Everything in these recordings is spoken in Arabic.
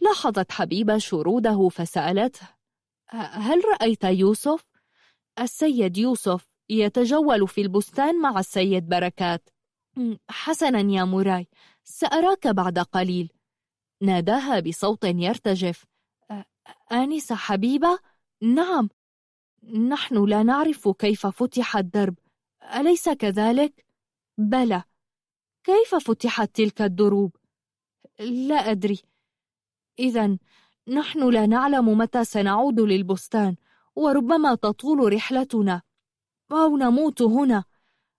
لاحظت حبيبة شروده فسألته هل رأيت يوسف؟ السيد يوسف يتجول في البستان مع السيد بركات حسنا يا موراي سأراك بعد قليل ناداها بصوت يرتجف آنسة حبيبة؟ نعم نحن لا نعرف كيف فتح الدرب أليس كذلك؟ بلى كيف فتحت تلك الدروب؟ لا أدري إذا نحن لا نعلم متى سنعود للبستان وربما تطول رحلتنا. أو نموت هنا.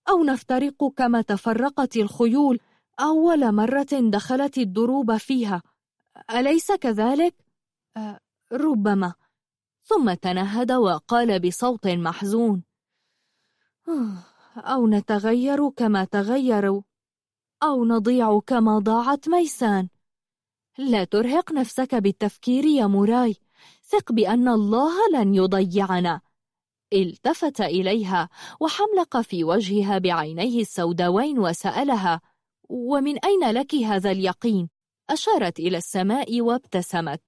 أو نفترق كما تفرقت الخيول أول مرة دخلت الدروب فيها. أليس كذلك؟ أه، ربما. ثم تنهد وقال بصوت محزون. أه، أو نتغير كما تغيروا. أو نضيع كما ضاعت ميسان. لا ترهق نفسك بالتفكير يا موراي. ثق بأن الله لن يضيعنا. التفت إليها وحملق في وجهها بعينيه السوداوين وسألها ومن أين لك هذا اليقين؟ أشارت إلى السماء وابتسمت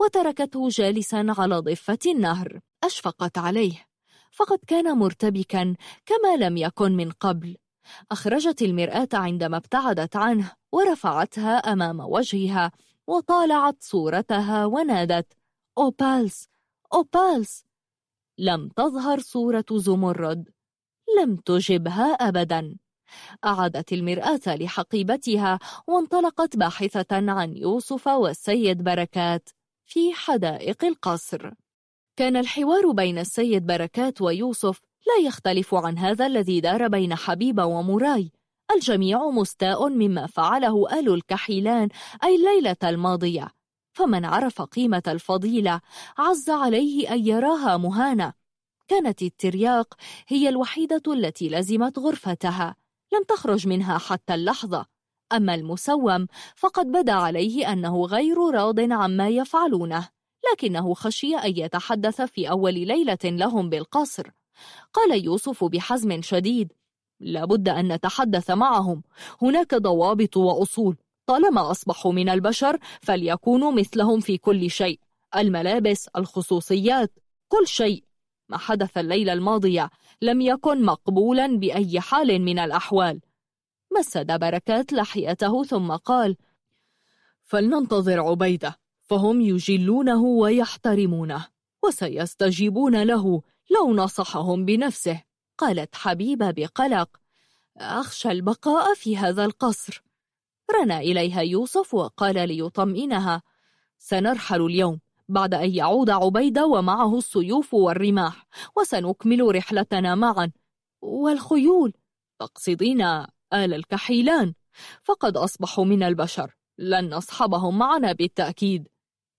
وتركته جالسا على ضفة النهر. أشفقت عليه. فقد كان مرتبكا كما لم يكن من قبل. أخرجت المرآة عندما ابتعدت عنه ورفعتها أمام وجهها. وطالعت صورتها ونادت أوبالس أوبالس لم تظهر صورة زمرد لم تجبها أبدا. أعادت المرآة لحقيبتها وانطلقت باحثة عن يوسف والسيد بركات في حدائق القصر. كان الحوار بين السيد بركات ويوسف لا يختلف عن هذا الذي دار بين حبيبة وموراي الجميع مستاء مما فعله آل الكحيلان أي الليلة الماضية. فمن عرف قيمة الفضيلة عز عليه أن يراها مهانة كانت الترياق هي الوحيدة التي لزمت غرفتها. لم تخرج منها حتى اللحظة. أما المسوم فقد بدا عليه أنه غير راض عما يفعلونه. لكنه خشي أن يتحدث في أول ليلة لهم بالقصر. قال يوسف بحزم شديد لابد أن نتحدث معهم. هناك ضوابط وأصول. طالما أصبحوا من البشر فليكونوا مثلهم في كل شيء. الملابس، الخصوصيات، كل شيء. ما حدث الليلة الماضية لم يكن مقبولا بأي حال من الأحوال. مسد بركات لحيته ثم قال فلننتظر عبيدة. فهم يجلونه ويحترمونه. وسيستجيبون له لو نصحهم بنفسه. قالت حبيبة بقلق أخشى البقاء في هذا القصر. رنى إليها يوسف وقال ليطمئنها سنرحل اليوم بعد أن يعود عبيدة ومعه السيوف والرماح وسنكمل رحلتنا معا. والخيول؟ تقصدين آل الكحيلان. فقد أصبحوا من البشر لن نصحبهم معنا بالتأكيد.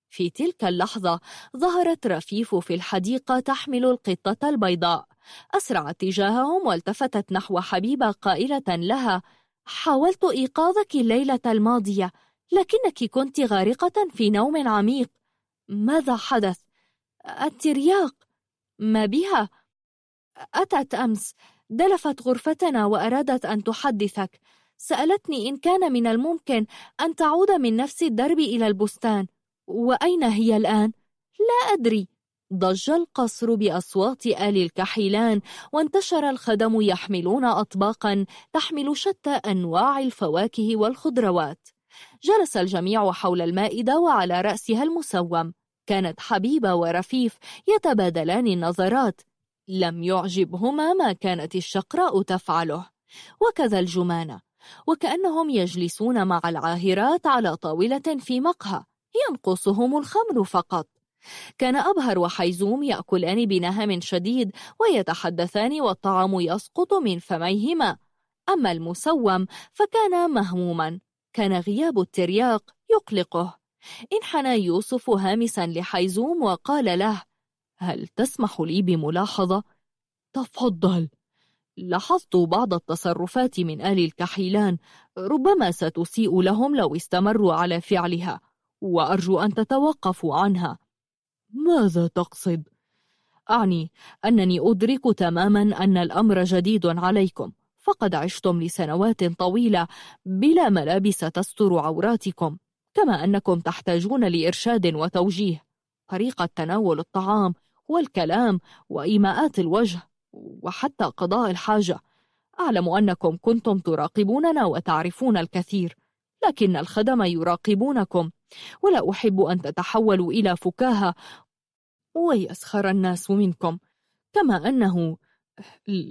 في تلك اللحظة ظهرت رفيف في الحديقة تحمل القطة البيضاء. أسرعت تجاههم والتفتت نحو حبيبة قائلة لها حاولت إيقاظك الليلة الماضية لكنك كنت غارقة في نوم عميق ماذا حدث؟ الترياق ما بها؟ أتت أمس دلفت غرفتنا وأرادت أن تحدثك سألتني إن كان من الممكن أن تعود من نفس الدرب إلى البستان وأين هي الآن؟ لا أدري ضج القصر بأصوات آل الكحيلان وانتشر الخدم يحملون أطباقا تحمل شتى أنواع الفواكه والخضروات. جلس الجميع حول المائدة وعلى رأسها المسوم. كانت حبيبة ورفيف يتبادلان النظرات. لم يعجبهما ما كانت الشقراء تفعله. وكذا الجمانة. وكأنهم يجلسون مع العاهرات على طاولة في مقهى. ينقصهم الخمر فقط. كان أبهر وحيزوم يأكلان بنهم شديد ويتحدثان والطعام يسقط من فميهما. أما المسوم فكان مهموما كان غياب الترياق يقلقه. انحنى يوسف هامسا لحيزوم وقال له هل تسمح لي بملاحظة؟ تفضل. لاحظت بعض التصرفات من آل الكحيلان ربما ستسيء لهم لو استمروا على فعلها وأرجو أن تتوقفوا عنها. ماذا تقصد؟ أعني أنني أدرك تماما أن الأمر جديد عليكم فقد عشتم لسنوات طويلة بلا ملابس تستر عوراتكم كما أنكم تحتاجون لإرشاد وتوجيه طريقة تناول الطعام والكلام وإيماءات الوجه وحتى قضاء الحاجة أعلم أنكم كنتم تراقبوننا وتعرفون الكثير لكن الخدم يراقبونكم ولا أحب أن تتحولوا إلى فكاهة ويسخر الناس منكم. كما أنه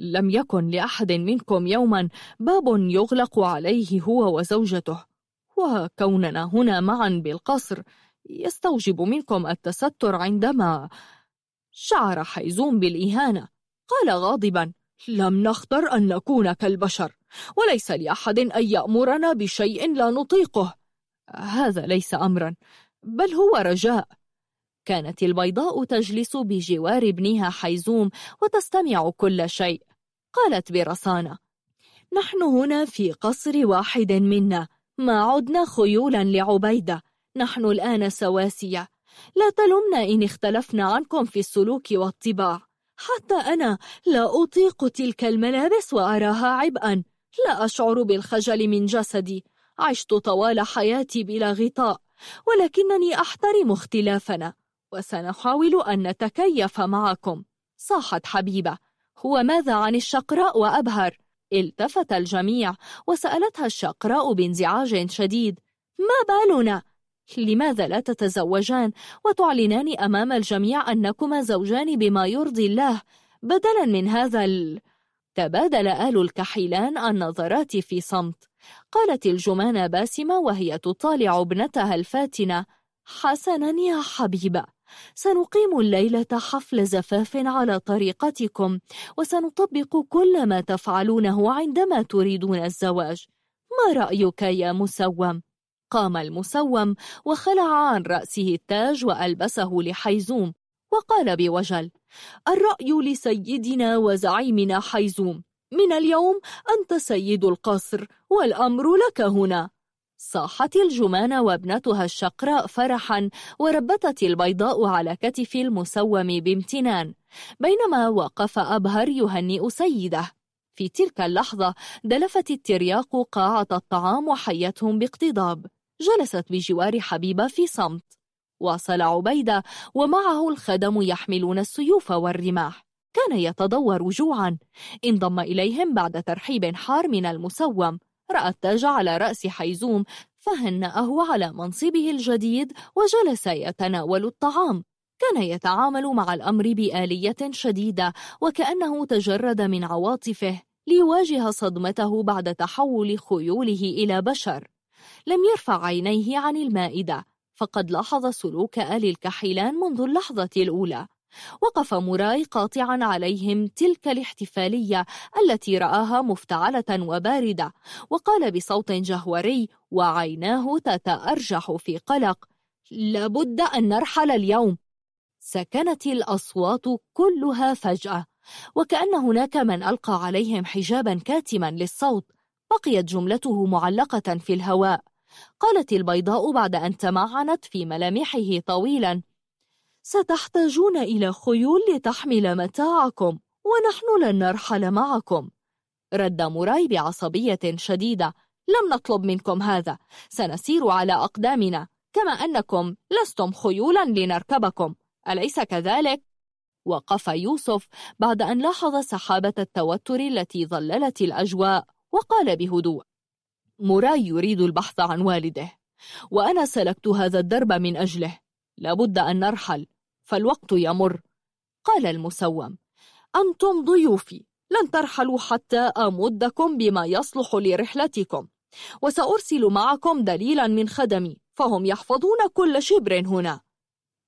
لم يكن لأحد منكم يوما باب يغلق عليه هو وزوجته وكوننا هنا معا بالقصر يستوجب منكم التستر عندما شعر حيزوم بالإهانة. قال غاضبا لم نختر أن نكون كالبشر وليس لأحد أن يأمرنا بشيء لا نطيقه. هذا ليس أمرا بل هو رجاء. كانت البيضاء تجلس بجوار ابنها حيزوم وتستمع كل شيء. قالت برصانة نحن هنا في قصر واحد منا ما عدنا خيولا لعبيدة نحن الآن سواسية. لا تلمنا إن اختلفنا عنكم في السلوك والطباع. حتى أنا لا أطيق تلك الملابس وأراها عبئا. لا أشعر بالخجل من جسدي. عشت طوال حياتي بلا غطاء ولكنني أحترم اختلافنا. وسنحاول أن نتكيف معكم. صاحت حبيبة هو ماذا عن الشقراء وأبهر؟ التفت الجميع وسألتها الشقراء بانزعاج شديد. ما بالنا؟ لماذا لا تتزوجان وتعلنان أمام الجميع أنكما زوجان بما يرضي الله؟ بدلا من هذا ال... تبادل آل الكحيلان النظرات في صمت. قالت الجمانة باسمة وهي تطالع ابنتها الفاتنة. حسنا يا حبيبة. سنقيم الليلة حفل زفاف على طريقتكم وسنطبق كل ما تفعلونه عندما تريدون الزواج. ما رأيك يا مسوم؟ قام المسوم وخلع عن رأسه التاج وألبسه لحيزوم وقال بوجل الرأي لسيدنا وزعيمنا حيزوم. من اليوم أنت سيد القصر والأمر لك هنا. صاحت الجمان وابنتها الشقراء فرحا وربتت البيضاء على كتف المسوم بامتنان بينما وقف أبهر يهنئ سيده. في تلك اللحظة دلفت الترياق قاعة الطعام وحيتهم باقتضاب. جلست بجوار حبيبة في صمت. واصل عبيدة ومعه الخدم يحملون السيوف والرماح. كان يتضور جوعا. انضم إليهم بعد ترحيب حار من المسوم. رأى التاج على رأس حيزوم فهنأه على منصبه الجديد وجلس يتناول الطعام. كان يتعامل مع الأمر بآلية شديدة وكأنه تجرد من عواطفه ليواجه صدمته بعد تحول خيوله إلى بشر. لم يرفع عينيه عن المائدة فقد لاحظ سلوك آل الكحيلان منذ اللحظة الأولى. وقف موراي قاطعا عليهم تلك الاحتفالية التي رآها مفتعلة وباردة وقال بصوت جهوري وعيناه تتأرجح في قلق لابد أن نرحل اليوم. سكنت الأصوات كلها فجأة وكأن هناك من ألقى عليهم حجابا كاتما للصوت بقيت جملته معلقة في الهواء. قالت البيضاء بعد أن تمعنت في ملامحه طويلا ستحتاجون إلى خيول لتحمل متاعكم ونحن لن نرحل معكم. رد موراي بعصبية شديدة لم نطلب منكم هذا. سنسير على أقدامنا كما أنكم لستم خيولا لنركبكم. أليس كذلك؟ وقف يوسف بعد أن لاحظ سحابة التوتر التي ظللت الأجواء وقال بهدوء موراي يريد البحث عن والده وأنا سلكت هذا الدرب من أجله. لابد أن نرحل. فالوقت يمر. قال المسوم أنتم ضيوفي لن ترحلوا حتى أمدكم بما يصلح لرحلتكم وسأرسل معكم دليلا من خدمي فهم يحفظون كل شبر هنا.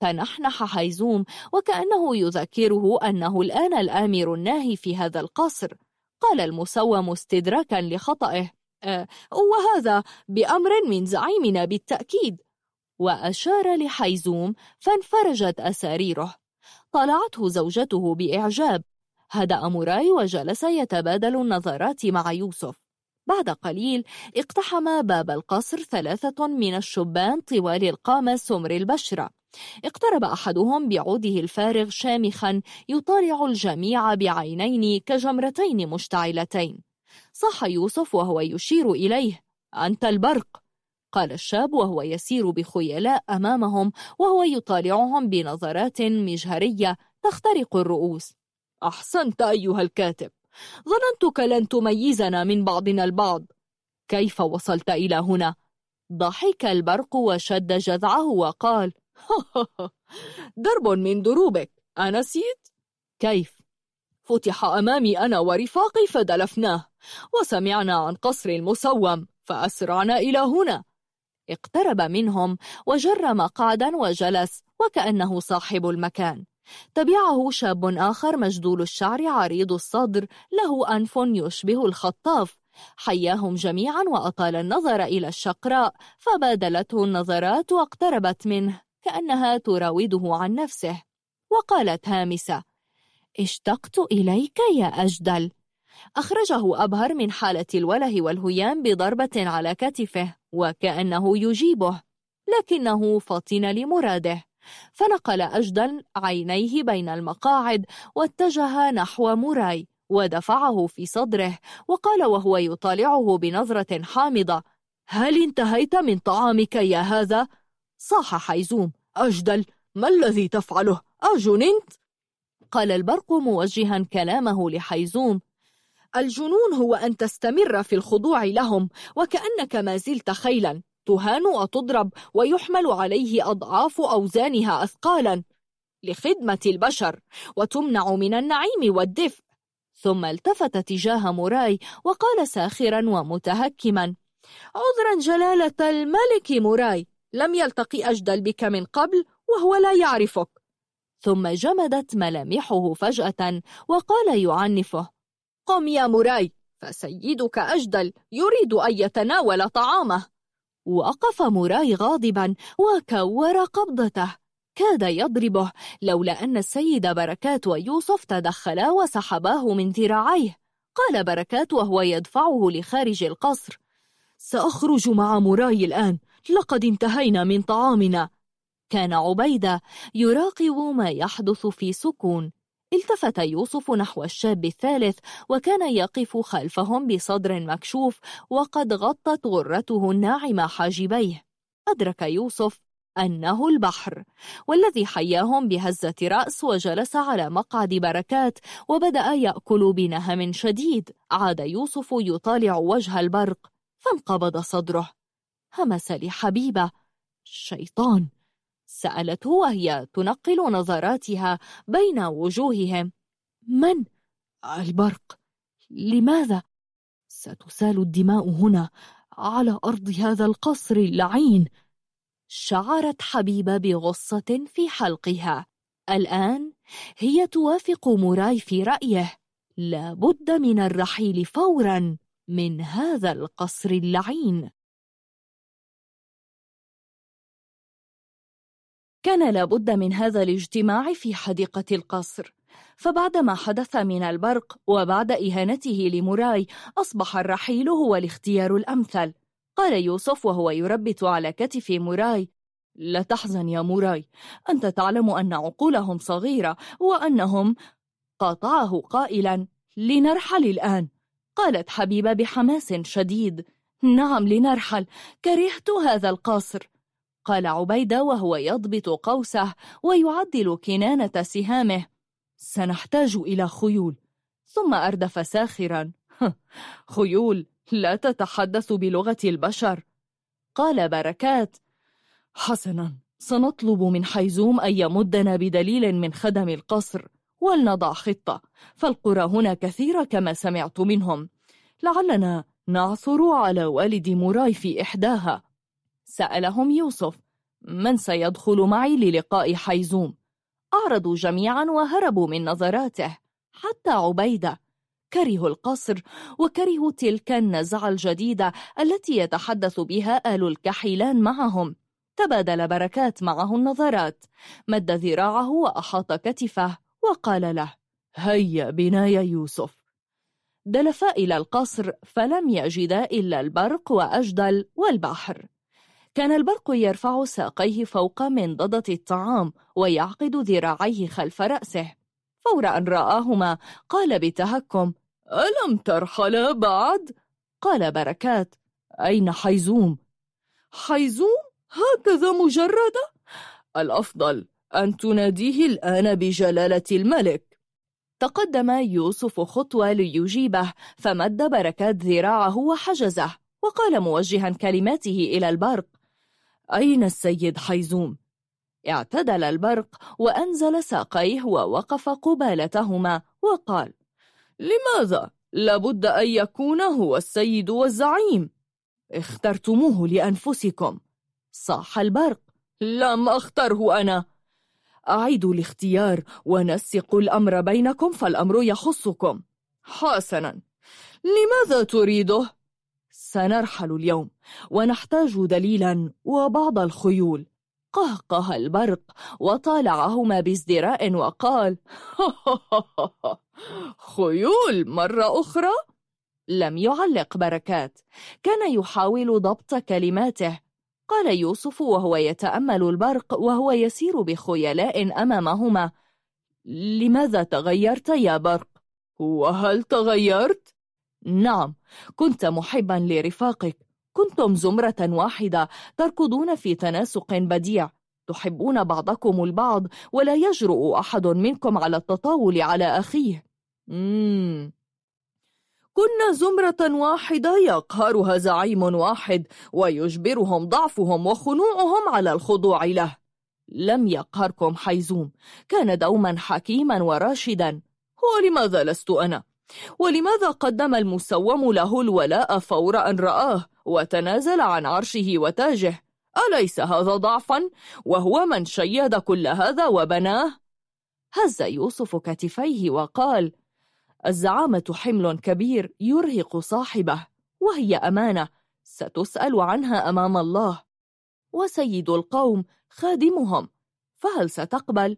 تنحنح حيزوم وكأنه يذكره أنه الآن الآمر الناهي في هذا القصر. قال المسوم استدراكا لخطئه أه، وهذا بأمر من زعيمنا بالتأكيد وأشار لحيزوم فانفرجت أساريره. طلعته زوجته بإعجاب. هدأ موراي وجلس يتبادل النظرات مع يوسف. بعد قليل اقتحم باب القصر ثلاثة من الشبان طوال القامة سمر البشرة. اقترب أحدهم بعوده الفارغ شامخا يطالع الجميع بعينين كجمرتين مشتعلتين. صاح يوسف وهو يشير إليه. أنت البرق! قال الشاب وهو يسير بخيلاء أمامهم وهو يطالعهم بنظرات مجهرية تخترق الرؤوس أحسنت أيها الكاتب ظننتك لن تميزنا من بعضنا البعض كيف وصلت إلى هنا؟ ضحك البرق وشد جذعه وقال درب من دروبك أنسيت؟ كيف؟ فتح أمامي أنا ورفاقي فدلفناه وسمعنا عن قصر المسوم فأسرعنا إلى هنا اقترب منهم وجر مقعدا وجلس وكأنه صاحب المكان. تبعه شاب آخر مجدول الشعر عريض الصدر له أنف يشبه الخطاف. حياهم جميعا وأطال النظر إلى الشقراء فبادلته النظرات واقتربت منه كأنها تراوده عن نفسه. وقالت هامسة اشتقت إليك يا أجدل. أخرجه أبهر من حالة الوله والهيام بضربة على كتفه. وكأنه يجيبه لكنه فطن لمراده فنقل أجدا عينيه بين المقاعد واتجه نحو موراي ودفعه في صدره وقال وهو يطالعه بنظرة حامضة هل انتهيت من طعامك يا هذا؟ صاح حيزوم أجدل ما الذي تفعله؟ أجننت؟ قال البرق موجها كلامه لحيزوم الجنون هو أن تستمر في الخضوع لهم وكأنك ما زلت خيلا. تهان وتضرب ويحمل عليه أضعاف أوزانها أثقالا لخدمة البشر وتمنع من النعيم والدفء. ثم التفت تجاه موراي وقال ساخرا ومتهكما عذرا جلالة الملك موراي لم يلتقي أجدل بك من قبل وهو لا يعرفك. ثم جمدت ملامحه فجأة وقال يعنفه قم يا موراي فسيدك أجدل يريد أن يتناول طعامه. وقف موراي غاضبا وكور قبضته. كاد يضربه لولا أن السيد بركات ويوسف تدخلا وسحباه من ذراعيه. قال بركات وهو يدفعه لخارج القصر. سأخرج مع موراي الآن لقد انتهينا من طعامنا. كان عبيدة يراقب ما يحدث في سكون. التفت يوسف نحو الشاب الثالث وكان يقف خلفهم بصدر مكشوف وقد غطت غرته الناعمة حاجبيه. أدرك يوسف أنه البحر والذي حياهم بهزة رأس وجلس على مقعد بركات وبدأ يأكل بنهم شديد. عاد يوسف يطالع وجه البرق فانقبض صدره. همس لحبيبه. شيطان. سألته وهي تنقل نظراتها بين وجوههم. من؟ البرق. لماذا؟ ستسال الدماء هنا على أرض هذا القصر اللعين. شعرت حبيبة بغصة في حلقها. الآن هي توافق موراي في رأيه. لابد من الرحيل فوراً من هذا القصر اللعين. كان لابد من هذا الاجتماع في حديقة القصر. فبعد ما حدث من البرق وبعد إهانته لموراي أصبح الرحيل هو الاختيار الأمثل. قال يوسف وهو يربت على كتف موراي لا تحزن يا موراي أنت تعلم أن عقولهم صغيرة وأنهم قاطعه قائلا لنرحل الآن. قالت حبيبة بحماس شديد نعم لنرحل كرهت هذا القصر. قال عبيدة وهو يضبط قوسه ويعدل كنانة سهامه. سنحتاج إلى خيول. ثم أردف ساخرا. خيول لا تتحدث بلغة البشر. قال بركات. حسنا سنطلب من حيزوم أن يمدنا بدليل من خدم القصر ولنضع خطة. فالقرى هنا كثيرة كما سمعت منهم. لعلنا نعثر على والد موراي في إحداها. سألهم يوسف من سيدخل معي للقاء حيزوم؟ أعرضوا جميعا وهربوا من نظراته حتى عبيدة. كرهوا القصر وكرهوا تلك النزعة الجديدة التي يتحدث بها آل الكحيلان معهم. تبادل بركات معه النظرات مد ذراعه وأحاط كتفه وقال له هيا بنا يا يوسف. دلفا إلى القصر فلم يجدا إلا البرق وأجدل والبحر. كان البرق يرفع ساقيه فوق منضدة الطعام ويعقد ذراعيه خلف رأسه فور أن رآهما قال بتهكم ألم ترحل بعد؟ قال بركات أين حيزوم؟ حيزوم؟ هكذا مجردة؟ الأفضل أن تناديه الآن بجلالة الملك تقدم يوسف خطوة ليجيبه فمد بركات ذراعه وحجزه وقال موجها كلماته إلى البرق أين السيد حيزوم؟ اعتدل البرق وأنزل ساقيه ووقف قبالتهما وقال لماذا؟ لابد أن يكون هو السيد والزعيم اخترتموه لأنفسكم صاح البرق لم أختره أنا أعيدوا الاختيار ونسقوا الأمر بينكم فالأمر يخصكم حسنا لماذا تريده؟ سنرحل اليوم ونحتاج دليلا وبعض الخيول قهقه البرق وطالعهما بازدراء وقال خيول مرة أخرى؟ لم يعلق بركات كان يحاول ضبط كلماته قال يوسف وهو يتأمل البرق وهو يسير بخيلاء أمامهما لماذا تغيرت يا برق؟ وهل تغيرت؟ نعم كنت محبا لرفاقك. كنتم زمرة واحدة تركضون في تناسق بديع. تحبون بعضكم البعض ولا يجرؤ أحد منكم على التطاول على أخيه. مم. كنا زمرة واحدة يقهرها زعيم واحد ويجبرهم ضعفهم وخنوعهم على الخضوع له. لم يقهركم حيزوم. كان دوما حكيما وراشدا. هو لماذا لست أنا؟ ولماذا قدم المسوم له الولاء فور أن رآه وتنازل عن عرشه وتاجه أليس هذا ضعفا وهو من شيد كل هذا وبناه؟ هز يوسف كتفيه وقال الزعامة حمل كبير يرهق صاحبه وهي أمانة ستسأل عنها أمام الله وسيد القوم خادمهم فهل ستقبل؟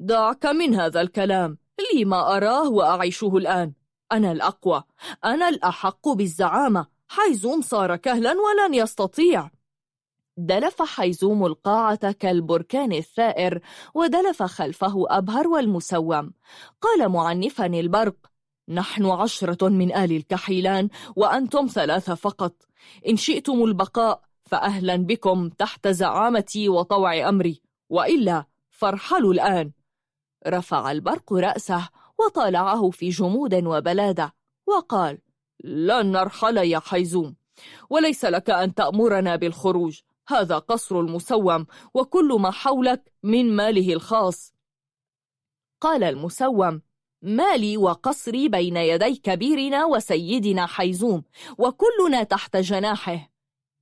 دعك من هذا الكلام لي ما أراه وأعيشه الآن. أنا الأقوى. أنا الأحق بالزعامة. حيزوم صار كهلا ولن يستطيع. دلف حيزوم القاعة كالبركان الثائر ودلف خلفه أبهر والمسوم. قال معنفا البرق نحن عشرة من آل الكحيلان وأنتم ثلاثة فقط. إن شئتم البقاء فأهلا بكم تحت زعامتي وطوع أمري. وإلا فارحلوا الآن. رفع البرق رأسه وطالعه في جمود وبلادة وقال لن نرحل يا حيزوم وليس لك أن تأمرنا بالخروج هذا قصر المسوم وكل ما حولك من ماله الخاص. قال المسوم مالي وقصري بين يدي كبيرنا وسيدنا حيزوم وكلنا تحت جناحه.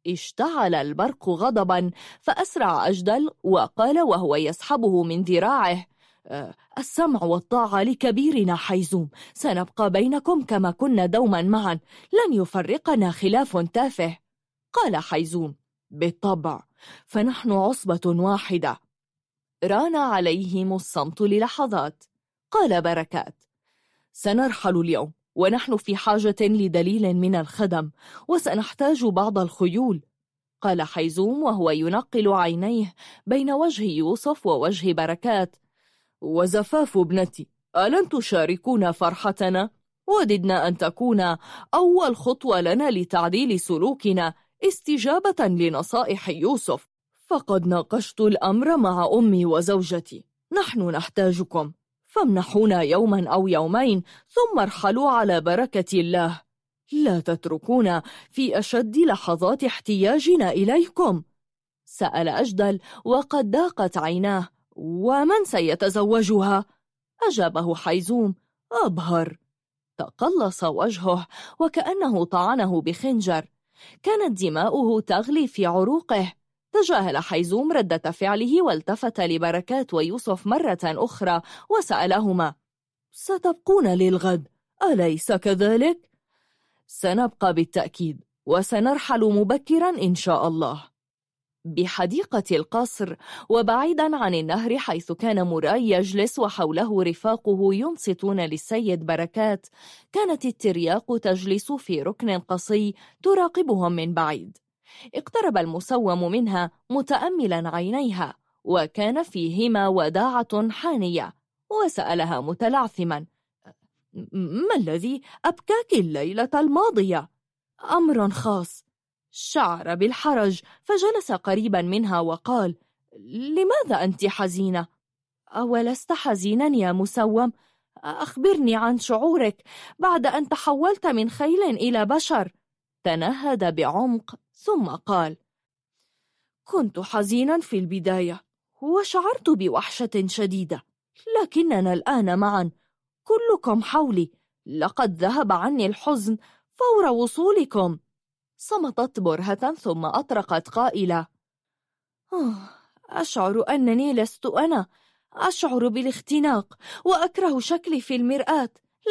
اشتعل البرق غضبا فأسرع أجدل وقال وهو يسحبه من ذراعه آه، السمع والطاعة لكبيرنا حيزوم. سنبقى بينكم كما كنا دوما معا. لن يفرقنا خلاف تافه. قال حيزوم بالطبع. فنحن عصبة واحدة. ران عليهم الصمت للحظات. قال بركات. سنرحل اليوم ونحن في حاجة لدليل من الخدم وسنحتاج بعض الخيول. قال حيزوم وهو ينقل عينيه بين وجه يوسف ووجه بركات. وزفاف ابنتي ألن تشاركونا فرحتنا؟ وددنا أن تكون أول خطوة لنا لتعديل سلوكنا استجابة لنصائح يوسف. فقد ناقشت الأمر مع أمي وزوجتي. نحن نحتاجكم. فامنحونا يوما أو يومين ثم ارحلوا على بركة الله. لا تتركونا في أشد لحظات احتياجنا إليكم. سأل أجدل وقد ضاقت عيناه. ومن سيتزوجها؟ أجابه حيزوم. أبهر. تقلص وجهه وكأنه طعنه بخنجر. كانت دماؤه تغلي في عروقه. تجاهل حيزوم ردة فعله والتفت لبركات ويوسف مرة أخرى وسألهما ستبقون للغد؟ أليس كذلك؟ سنبقى بالتأكيد وسنرحل مبكرا إن شاء الله. بحديقة القصر وبعيدا عن النهر حيث كان موراي يجلس وحوله رفاقه ينصتون للسيد بركات. كانت الترياق تجلس في ركن قصي تراقبهم من بعيد. اقترب المسوم منها متأملا عينيها وكان فيهما وداعة حانية وسألها متلعثما ما الذي أبكاك الليلة الماضية؟ أمر خاص. شعر بالحرج فجلس قريبا منها وقال لماذا أنت حزينة؟ أولست حزينا يا مسوم؟ أخبرني عن شعورك بعد أن تحولت من خيل إلى بشر تنهد بعمق ثم قال كنت حزينا في البداية وشعرت بوحشة شديدة لكننا الآن معا كلكم حولي لقد ذهب عني الحزن فور وصولكم صمتت برهة ثم أطرقت قائلة. أشعر أنني لست أنا. أشعر بالاختناق وأكره شكلي في المرآة.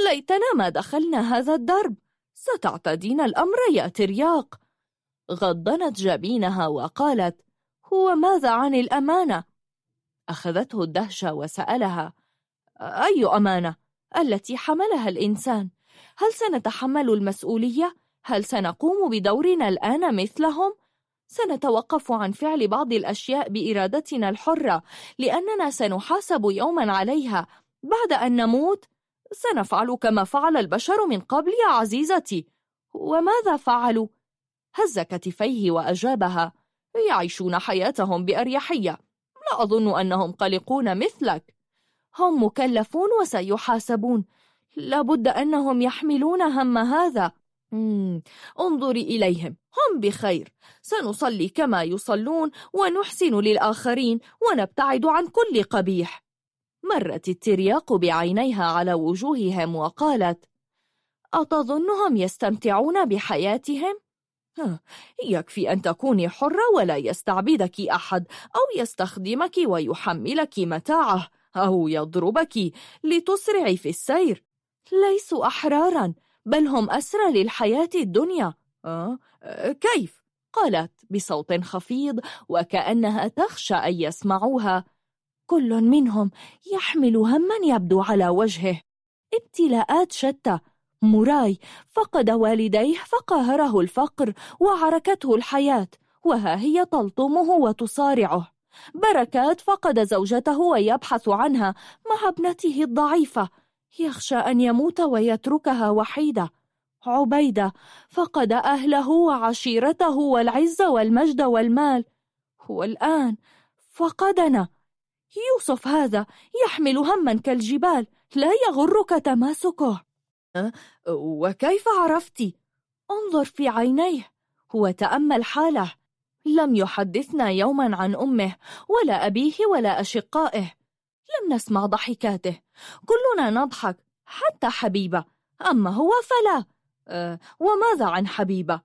ليتنا ما دخلنا هذا الدرب. ستعتدين الأمر يا ترياق. غضنت جبينها وقالت هو ماذا عن الأمانة؟ أخذته الدهشة وسألها أي أمانة؟ التي حملها الإنسان؟ هل سنتحمل المسؤولية؟ هل سنقوم بدورنا الآن مثلهم؟ سنتوقف عن فعل بعض الأشياء بإرادتنا الحرة لأننا سنحاسب يوما عليها. بعد أن نموت سنفعل كما فعل البشر من قبل يا عزيزتي. وماذا فعلوا؟ هز كتفيه وأجابها. يعيشون حياتهم بأريحية. لا أظن أنهم قلقون مثلك. هم مكلفون وسيحاسبون. لابد أنهم يحملون هم هذا. انظري إليهم. هم بخير. سنصلي كما يصلون ونحسن للآخرين ونبتعد عن كل قبيح. مرت الترياق بعينيها على وجوههم وقالت أتظنهم يستمتعون بحياتهم؟ يكفي أن تكوني حرة ولا يستعبدك أحد أو يستخدمك ويحملك متاعه أو يضربك لتسرعي في السير. ليسوا أحراراً بل هم أسرى للحياة الدنيا. أه؟ أه كيف؟ قالت بصوت خفيض وكأنها تخشى أن يسمعوها. كل منهم يحمل هما يبدو على وجهه. ابتلاءات شتى. موراي فقد والديه فقهره الفقر وعركته الحياة وها هي تلطمه وتصارعه. بركات فقد زوجته ويبحث عنها مع ابنته الضعيفة. يخشى أن يموت ويتركها وحيدة. عبيدة فقد أهله وعشيرته والعز والمجد والمال. والآن فقدنا. يوسف هذا يحمل هما كالجبال لا يغرك تماسكه. أه؟ وكيف عرفت؟ انظر في عينيه. وتأمل حاله. لم يحدثنا يوما عن أمه ولا أبيه ولا أشقائه. لم نسمع ضحكاته. كلنا نضحك حتى حبيبة. أما هو فلا. أه وماذا عن حبيبة؟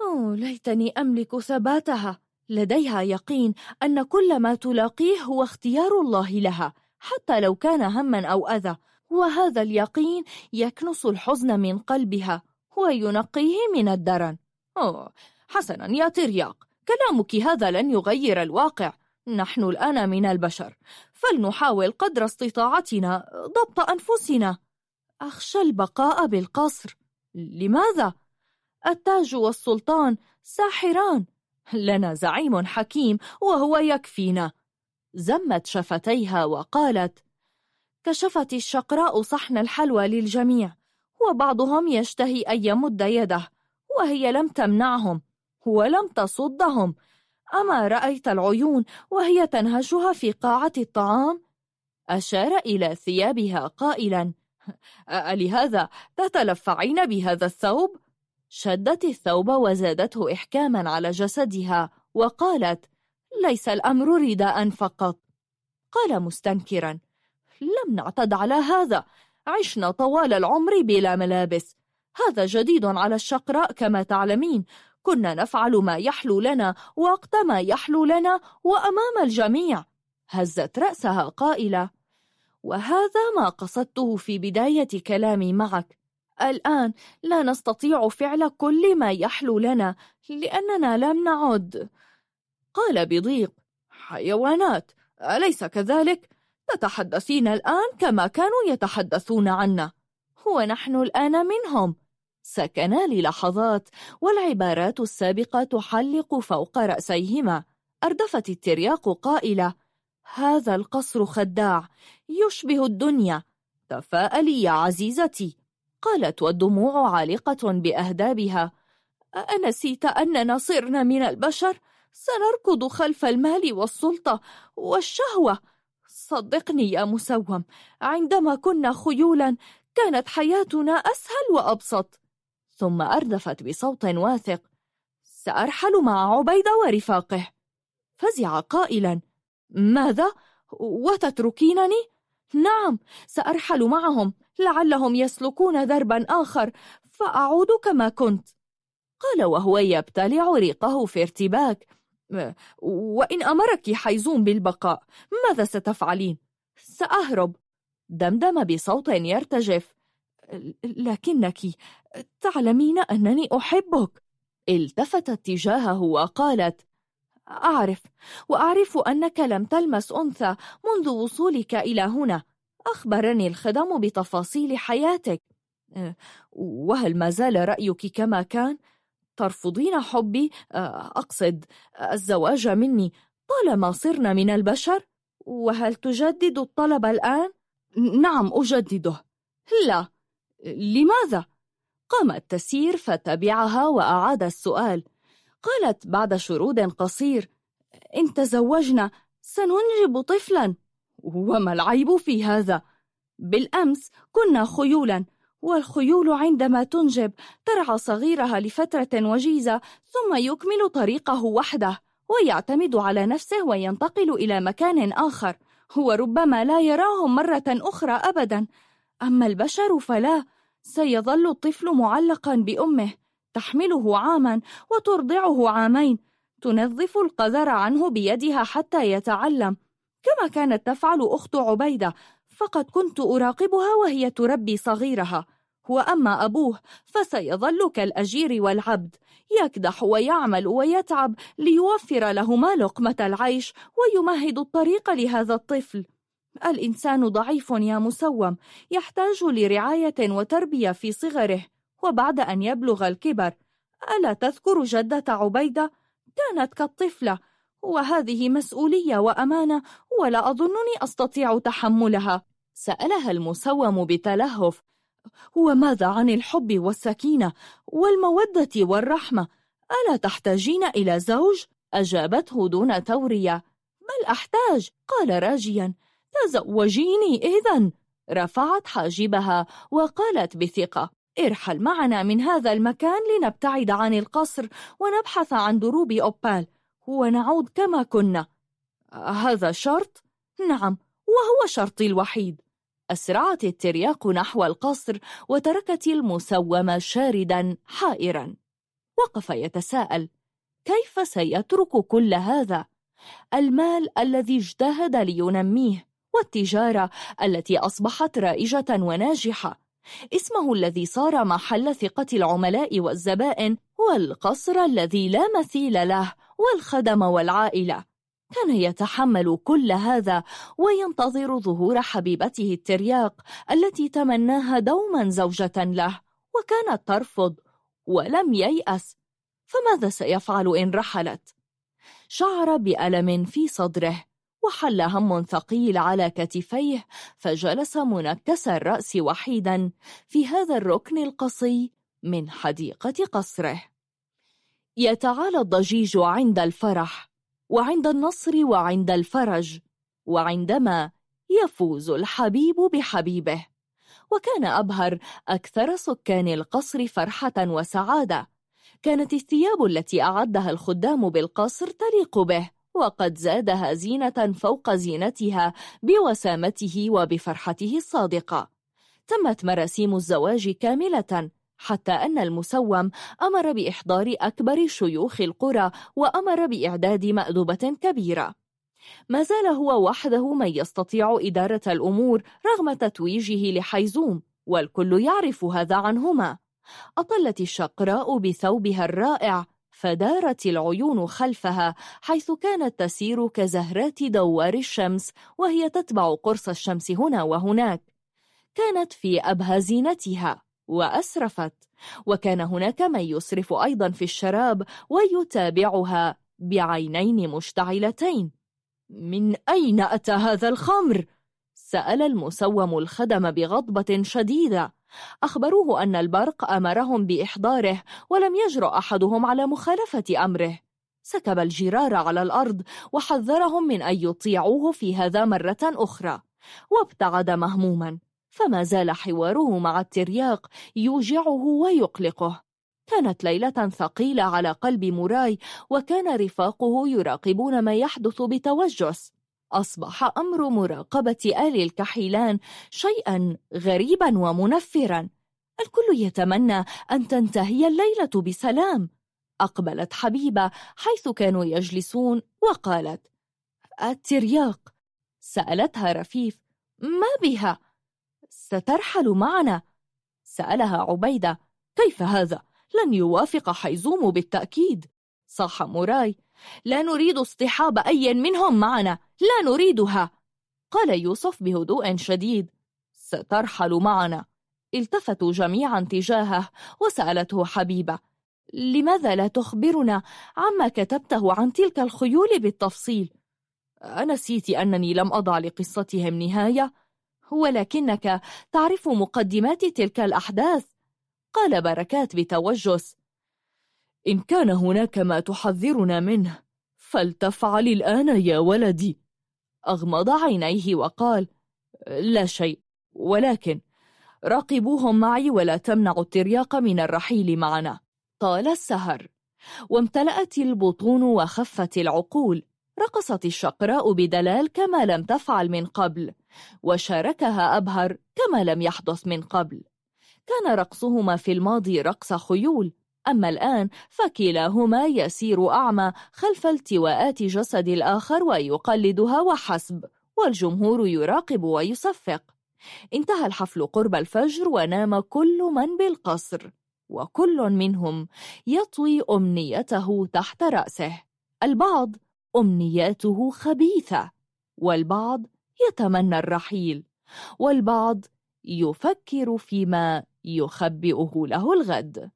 أوه ليتني أملك ثباتها. لديها يقين أن كل ما تلاقيه هو اختيار الله لها حتى لو كان هما أو أذى. وهذا اليقين يكنس الحزن من قلبها وينقيه من الدرن. أوه حسنا يا ترياق. كلامك هذا لن يغير الواقع. نحن الآن من البشر فلنحاول قدر استطاعتنا ضبط أنفسنا. أخشى البقاء بالقصر. لماذا؟ التاج والسلطان ساحران. لنا زعيم حكيم وهو يكفينا. زمت شفتيها وقالت كشفت الشقراء صحن الحلوى للجميع وبعضهم يشتهي أن يمد يده وهي لم تمنعهم ولم تصدهم. أما رأيت العيون وهي تنهشها في قاعة الطعام؟ أشار إلى ثيابها قائلا ألهذا تتلفعين بهذا الثوب؟ شدت الثوب وزادته إحكاما على جسدها وقالت ليس الأمر رداء فقط قال مستنكرا لم نعتد على هذا عشنا طوال العمر بلا ملابس هذا جديد على الشقراء كما تعلمين كنا نفعل ما يحلو لنا وقت ما يحلو لنا وأمام الجميع. هزت رأسها قائلة وهذا ما قصدته في بداية كلامي معك. الآن لا نستطيع فعل كل ما يحلو لنا لأننا لم نعد. قال بضيق حيوانات أليس كذلك؟ تتحدثين الآن كما كانوا يتحدثون عنا. ونحن الآن منهم. سكنا للحظات والعبارات السابقة تحلق فوق رأسيهما. أردفت الترياق قائلة هذا القصر خداع يشبه الدنيا. تفاءلي يا عزيزتي. قالت والدموع عالقة بأهدابها. أنسيت أننا صرنا من البشر؟ سنركض خلف المال والسلطة والشهوة. صدقني يا مسوم عندما كنا خيولا كانت حياتنا أسهل وأبسط. ثم أردفت بصوت واثق سأرحل مع عبيد ورفاقه فزع قائلا ماذا؟ وتتركينني؟ نعم سأرحل معهم لعلهم يسلكون دربا آخر فأعود كما كنت قال وهو يبتلع ريقه في ارتباك وإن أمرك حيزون بالبقاء ماذا ستفعلين؟ سأهرب دمدم بصوت يرتجف لكنك تعلمين أنني أحبك. التفتت تجاهه وقالت أعرف وأعرف أنك لم تلمس أنثى منذ وصولك إلى هنا. أخبرني الخدم بتفاصيل حياتك. وهل ما زال رأيك كما كان؟ ترفضين حبي؟ أقصد الزواج مني. طالما صرنا من البشر وهل تجدد الطلب الآن؟ نعم أجدده. لا لماذا؟ قامت تسير فتبعها وأعاد السؤال قالت بعد شرود قصير إن تزوجنا سننجب طفلا وما العيب في هذا؟ بالأمس كنا خيولا والخيول عندما تنجب ترعى صغيرها لفترة وجيزة ثم يكمل طريقه وحده ويعتمد على نفسه وينتقل إلى مكان آخر وربما لا يراهم مرة أخرى أبدا أما البشر فلا سيظل الطفل معلقا بأمه تحمله عاما وترضعه عامين. تنظف القذر عنه بيدها حتى يتعلم. كما كانت تفعل أخت عبيدة فقد كنت أراقبها وهي تربي صغيرها. وأما أبوه فسيظل كالأجير والعبد. يكدح ويعمل ويتعب ليوفر لهما لقمة العيش ويمهد الطريق لهذا الطفل. الإنسان ضعيف يا مسوم يحتاج لرعاية وتربية في صغره وبعد أن يبلغ الكبر ألا تذكر جدة عبيدة؟ كانت كالطفلة وهذه مسؤولية وأمانة ولا أظنني أستطيع تحملها سألها المسوم بتلهف وماذا عن الحب والسكينة والمودة والرحمة؟ ألا تحتاجين إلى زوج؟ أجابته دون تورية بل أحتاج قال راجياً تزوجيني إذن. رفعت حاجبها وقالت بثقة ارحل معنا من هذا المكان لنبتعد عن القصر ونبحث عن دروب أوبال. ونعود كما كنا. هذا شرط؟ نعم وهو شرطي الوحيد. أسرعت الترياق نحو القصر وتركت المسوم شاردا حائرا. وقف يتساءل كيف سيترك كل هذا؟ المال الذي اجتهد لينميه. والتجارة التي أصبحت رائجة وناجحة. اسمه الذي صار محل ثقة العملاء والزبائن والقصر الذي لا مثيل له والخدم والعائلة. كان يتحمل كل هذا وينتظر ظهور حبيبته الترياق التي تمناها دوما زوجة له وكانت ترفض ولم ييأس. فماذا سيفعل إن رحلت؟ شعر بألم في صدره. وحل هم ثقيل على كتفيه فجلس منكس الرأس وحيدا في هذا الركن القصي من حديقة قصره. يتعالى الضجيج عند الفرح وعند النصر وعند الفرج وعندما يفوز الحبيب بحبيبه. وكان أبهر أكثر سكان القصر فرحة وسعادة. كانت الثياب التي أعدها الخدام بالقصر تليق به. وقد زادها زينة فوق زينتها بوسامته وبفرحته الصادقة. تمت مراسيم الزواج كاملة حتى أن المسوم أمر بإحضار أكبر شيوخ القرى وأمر بإعداد مأدبة كبيرة. ما زال هو وحده من يستطيع إدارة الأمور رغم تتويجه لحيزوم والكل يعرف هذا عنهما. أطلت الشقراء بثوبها الرائع فدارت العيون خلفها حيث كانت تسير كزهرات دوار الشمس وهي تتبع قرص الشمس هنا وهناك. كانت في أبهى زينتها وأسرفت. وكان هناك من يسرف أيضا في الشراب ويتابعها بعينين مشتعلتين. من أين أتى هذا الخمر؟ سأل المسوم الخدم بغضبة شديدة. أخبروه أن البرق أمرهم بإحضاره ولم يجرؤ أحدهم على مخالفة أمره. سكب الجرار على الأرض وحذرهم من أن يطيعوه في هذا مرة أخرى. وابتعد مهموما. فما زال حواره مع الترياق يوجعه ويقلقه. كانت ليلة ثقيلة على قلب موراي وكان رفاقه يراقبون ما يحدث بتوجس. أصبح أمر مراقبة آل الكحيلان شيئا غريبا ومنفرا. الكل يتمنى أن تنتهي الليلة بسلام. أقبلت حبيبة حيث كانوا يجلسون وقالت الترياق. سألتها رفيف ما بها؟ سترحل معنا؟ سألها عبيدة كيف هذا؟ لن يوافق حيزوم بالتأكيد. صاح موراي لا نريد اصطحاب أي منهم معنا لا نريدها. قال يوسف بهدوء شديد سترحل معنا. التفتوا جميعا تجاهه وسألته حبيبة لماذا لا تخبرنا عما كتبته عن تلك الخيول بالتفصيل؟ أنسيت أنني لم أضع لقصتهم نهاية ولكنك تعرف مقدمات تلك الأحداث؟ قال بركات بتوجس إن كان هناك ما تحذرنا منه فلتفعل الآن يا ولدي. أغمض عينيه وقال لا شيء ولكن راقبوهم معي ولا تمنعوا الترياق من الرحيل معنا. طال السهر. وامتلأت البطون وخفت العقول. رقصت الشقراء بدلال كما لم تفعل من قبل. وشاركها أبهر كما لم يحدث من قبل. كان رقصهما في الماضي رقص خيول. أما الآن فكلاهما يسير أعمى خلف التواءات جسد الآخر ويقلدها وحسب والجمهور يراقب ويصفق. انتهى الحفل قرب الفجر ونام كل من بالقصر وكل منهم يطوي أمنيته تحت رأسه. البعض أمنياته خبيثة والبعض يتمنى الرحيل والبعض يفكر فيما يخبئه له الغد.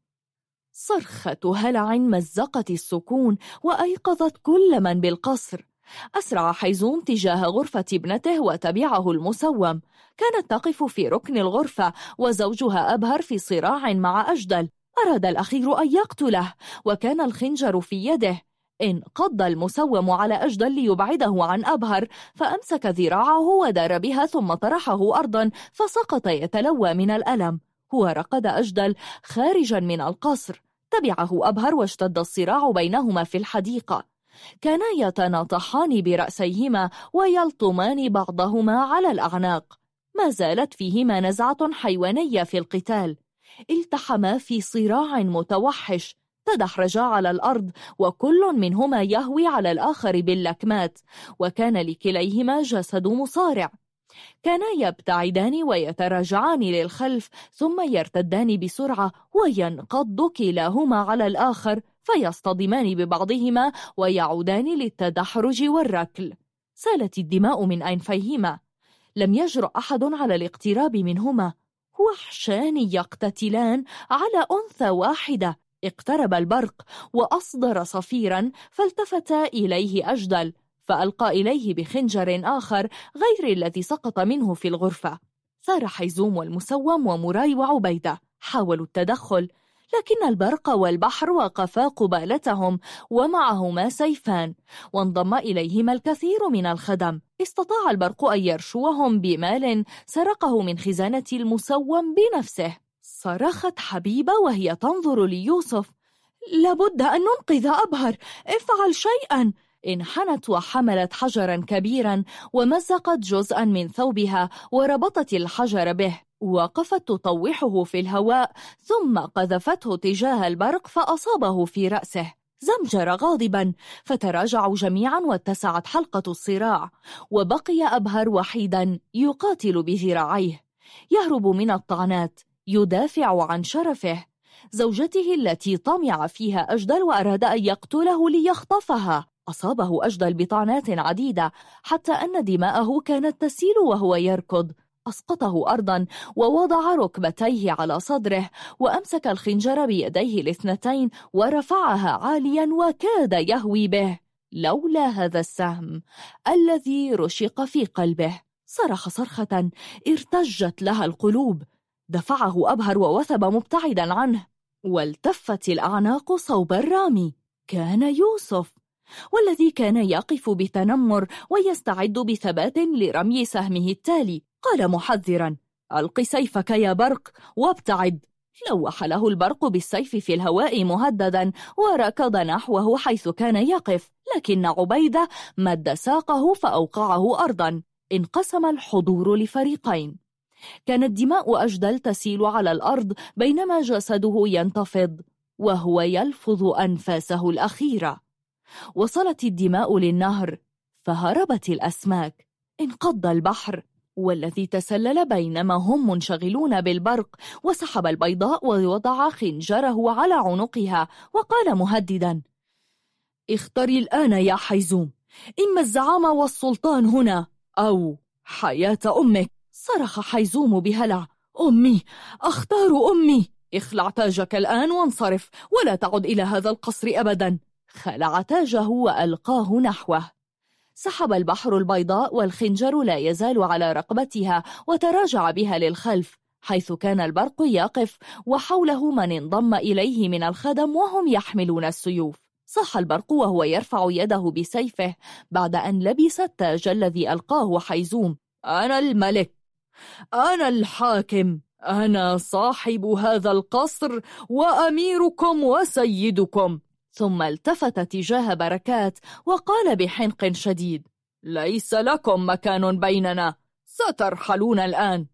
صرخة هلع مزقت السكون وأيقظت كل من بالقصر. أسرع حيزوم تجاه غرفة ابنته وتبعه المسوم. كانت تقف في ركن الغرفة وزوجها أبهر في صراع مع أجدل. أراد الأخير أن يقتله وكان الخنجر في يده. انقض المسوم على أجدل ليبعده عن أبهر فأمسك ذراعه ودار بها ثم طرحه أرضا فسقط يتلوى من الألم. هو رقد أجدل خارجا من القصر. تبعه أبهر واشتد الصراع بينهما في الحديقة. كانا يتناطحان برأسيهما ويلطمان بعضهما على الأعناق. ما زالت فيهما نزعة حيوانية في القتال. التحما في صراع متوحش. تدحرجا على الأرض وكل منهما يهوي على الآخر باللكمات. وكان لكليهما جسد مصارع. كانا يبتعدان ويتراجعان للخلف ثم يرتدان بسرعة وينقض كلاهما على الآخر فيصطدمان ببعضهما ويعودان للتدحرج والركل. سالت الدماء من أنفيهما. لم يجرؤ أحد على الاقتراب منهما. وحشان يقتتلان على أنثى واحدة. اقترب البرق وأصدر صفيرا فالتفت إليه أجدل. فألقى إليه بخنجر آخر غير الذي سقط منه في الغرفة. سار حيزوم والمسوم ومراي وعبيدة. حاولوا التدخل لكن البرق والبحر وقفا قبالتهم ومعهما سيفان. وانضم إليهما الكثير من الخدم. استطاع البرق أن يرشوهم بمال سرقه من خزانة المسوم بنفسه. صرخت حبيبة وهي تنظر ليوسف. لابد أن ننقذ أبهر. افعل شيئا. انحنت وحملت حجرا كبيرا ومزقت جزءا من ثوبها وربطت الحجر به وقفت تطوحه في الهواء ثم قذفته تجاه البرق فأصابه في رأسه. زمجر غاضبا فتراجعوا جميعا واتسعت حلقة الصراع وبقي أبهر وحيدا يقاتل بذراعيه. يهرب من الطعنات يدافع عن شرفه. زوجته التي طمع فيها أجدل وأراد أن يقتله ليخطفها. أصابه أجدى البطانات عديدة حتى أن دماءه كانت تسيل وهو يركض. أسقطه أرضا ووضع ركبتيه على صدره وأمسك الخنجر بيديه الاثنتين ورفعها عاليا وكاد يهوي به. لولا هذا السهم الذي رشق في قلبه. صرخ صرخة ارتجت لها القلوب. دفعه أبهر ووثب مبتعدا عنه. والتفت الأعناق صوب الرامي. كان يوسف. والذي كان يقف بتنمر ويستعد بثبات لرمي سهمه التالي. قال محذرا ألق سيفك يا برق وابتعد. لوح له البرق بالسيف في الهواء مهددا وركض نحوه حيث كان يقف. لكن عبيدة مد ساقه فأوقعه أرضا. انقسم الحضور لفريقين. كانت دماء أجدل تسيل على الأرض بينما جسده ينتفض وهو يلفظ أنفاسه الأخيرة. وصلت الدماء للنهر فهربت الأسماك. انقض البحر والذي تسلل بينما هم منشغلون بالبرق وسحب البيضاء ووضع خنجره على عنقها وقال مهددا اختري الآن يا حيزوم إما الزعام والسلطان هنا أو حياة أمك. صرخ حيزوم بهلع أمي أختار أمي اخلع تاجك الآن وانصرف ولا تعد إلى هذا القصر أبدا. خلع تاجه وألقاه نحوه. سحب البحر البيضاء والخنجر لا يزال على رقبتها وتراجع بها للخلف حيث كان البرق يقف وحوله من انضم إليه من الخدم وهم يحملون السيوف. صاح البرق وهو يرفع يده بسيفه بعد أن لبس التاج الذي ألقاه حيزوم. أنا الملك. أنا الحاكم. أنا صاحب هذا القصر وأميركم وسيدكم. ثم التفت تجاه بركات وقال بحنق شديد ليس لكم مكان بيننا سترحلون الآن.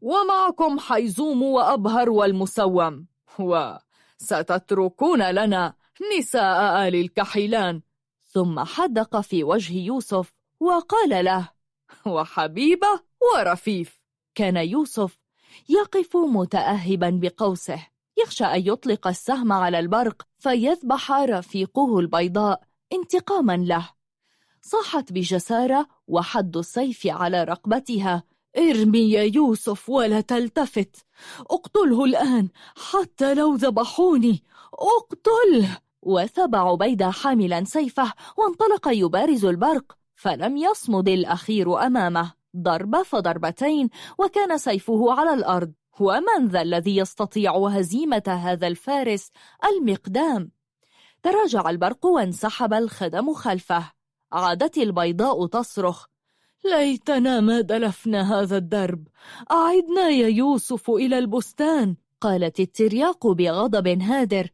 ومعكم حيزوم وأبهر والمسوم. وستتركون لنا نساء آل الكحيلان. ثم حدق في وجه يوسف وقال له وحبيبة ورفيف. كان يوسف يقف متأهبا بقوسه. يخشى أن يطلق السهم على البرق فيذبح رفيقه البيضاء انتقاما له. صاحت بجسارة وحد السيف على رقبتها. ارمي يا يوسف ولا تلتفت. اقتله الآن حتى لو ذبحوني. اقتله وثب عبيدة حاملا سيفه وانطلق يبارز البرق فلم يصمد الأخير أمامه. ضربة فضربتين وكان سيفه على الأرض. ومن ذا الذي يستطيع هزيمة هذا الفارس المقدام؟ تراجع البرق وانسحب الخدم خلفه. عادت البيضاء تصرخ ليتنا ما دلفنا هذا الدرب أعدنا يا يوسف إلى البستان. قالت الترياق بغضب هادر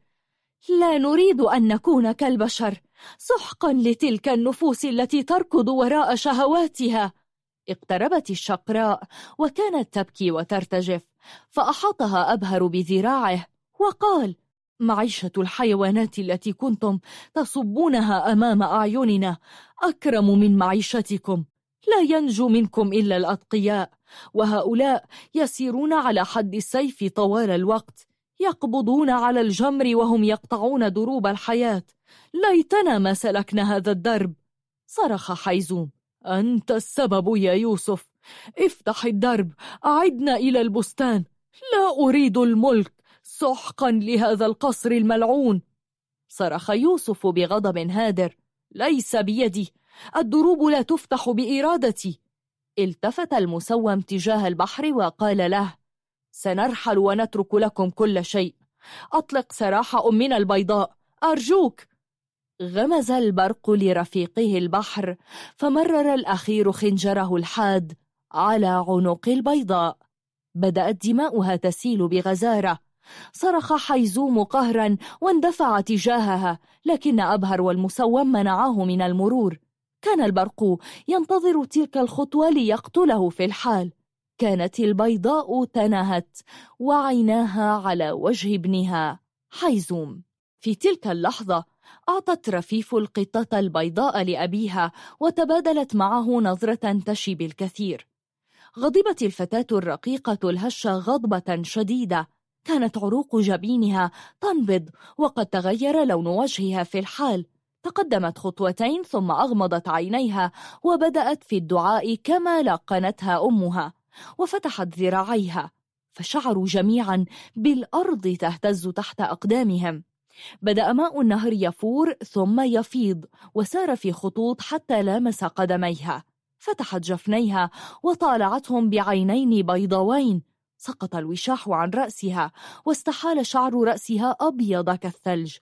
لا نريد أن نكون كالبشر سحقا لتلك النفوس التي تركض وراء شهواتها. اقتربت الشقراء وكانت تبكي وترتجف. فأحاطها أبهر بذراعه وقال معيشة الحيوانات التي كنتم تصبونها أمام أعيننا أكرم من معيشتكم لا ينجو منكم إلا الأتقياء وهؤلاء يسيرون على حد السيف طوال الوقت يقبضون على الجمر وهم يقطعون دروب الحياة. ليتنا ما سلكنا هذا الدرب. صرخ حيزوم. أنت السبب يا يوسف افتح الدرب أعدنا إلى البستان. لا أريد الملك سحقا لهذا القصر الملعون. صرخ يوسف بغضب هادر. ليس بيدي الدروب لا تفتح بإرادتي. التفت المسوم تجاه البحر وقال له سنرحل ونترك لكم كل شيء. أطلق سراح أمنا البيضاء. أرجوك. غمز البرق لرفيقه البحر فمرر الأخير خنجره الحاد. على عنق البيضاء. بدأت دماؤها تسيل بغزارة. صرخ حيزوم قهرا واندفع تجاهها لكن أبهر والمسوم منعه من المرور. كان البرق ينتظر تلك الخطوة ليقتله في الحال. كانت البيضاء تنهت وعيناها على وجه ابنها حيزوم. في تلك اللحظة أعطت رفيف القطة البيضاء لأبيها وتبادلت معه نظرة تشي بالكثير. غضبت الفتاة الرقيقة الهشة غضبة شديدة. كانت عروق جبينها تنبض وقد تغير لون وجهها في الحال. تقدمت خطوتين ثم أغمضت عينيها وبدأت في الدعاء كما لقنتها أمها. وفتحت ذراعيها فشعروا جميعا بالأرض تهتز تحت أقدامهم. بدأ ماء النهر يفور ثم يفيض وسار في خطوط حتى لامس قدميها. فتحت جفنيها وطالعتهم بعينين بيضاوين. سقط الوشاح عن رأسها واستحال شعر رأسها أبيض كالثلج.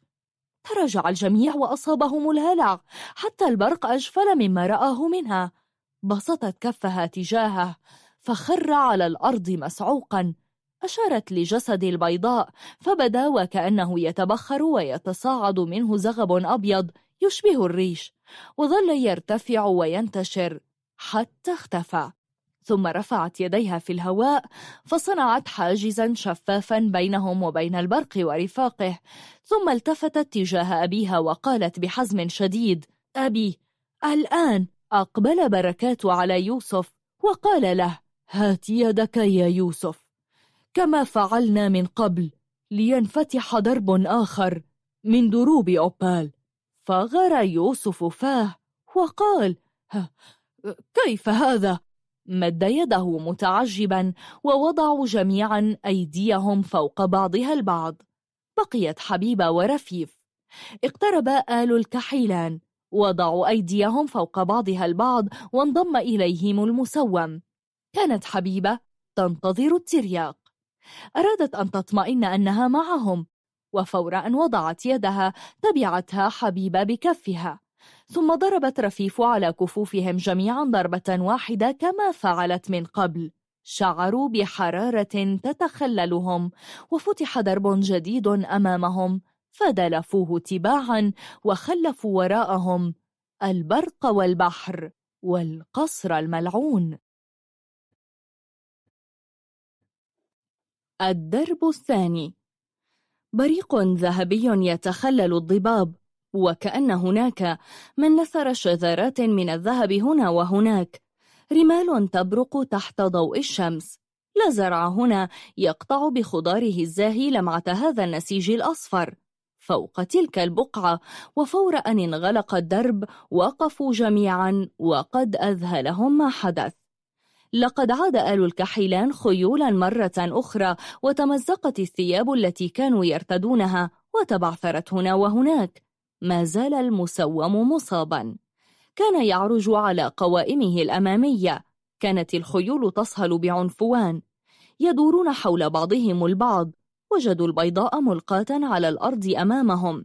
تراجع الجميع وأصابهم الهلع حتى البرق أجفل مما رآه منها. بسطت كفها تجاهه فخر على الأرض مسعوقا. أشارت لجسد البيضاء فبدا وكأنه يتبخر ويتصاعد منه زغب أبيض يشبه الريش وظل يرتفع وينتشر. حتى اختفى ثم رفعت يديها في الهواء فصنعت حاجزا شفافا بينهم وبين البرق ورفاقه ثم التفتت تجاه أبيها وقالت بحزم شديد أبي الآن أقبل بركات على يوسف. وقال له هات يدك يا يوسف. كما فعلنا من قبل لينفتح درب آخر من دروب أوبال. فغر يوسف فاه وقال كيف هذا؟ مد يده متعجبا ووضعوا جميعا أيديهم فوق بعضها البعض. بقيت حبيبة ورفيف. اقترب آل الكحيلان. وضعوا أيديهم فوق بعضها البعض وانضم إليهم المسوم. كانت حبيبة تنتظر الترياق. أرادت أن تطمئن أنها معهم. وفور أن وضعت يدها تبعتها حبيبة بكفها. ثم ضربت رفيف على كفوفهم جميعا ضربة واحدة كما فعلت من قبل. شعروا بحرارة تتخللهم وفتح درب جديد أمامهم فدلفوه تباعا وخلفوا وراءهم البرق والبحر والقصر الملعون. الدرب الثاني. بريق ذهبي يتخلل الضباب. وكأن هناك من نثر شذرات من الذهب هنا وهناك. رمال تبرق تحت ضوء الشمس. لا زرع هنا يقطع بخضاره الزاهي لمعة هذا النسيج الأصفر. فوق تلك البقعة وفور أن انغلق الدرب وقفوا جميعا وقد أذهلهم ما حدث. لقد عاد آل الكحيلان خيولا مرة أخرى وتمزقت الثياب التي كانوا يرتدونها وتبعثرت هنا وهناك. ما زال المسوم مصابا. كان يعرج على قوائمه الأمامية. كانت الخيول تصهل بعنفوان. يدورون حول بعضهم البعض. وجدوا البيضاء ملقاة على الأرض أمامهم.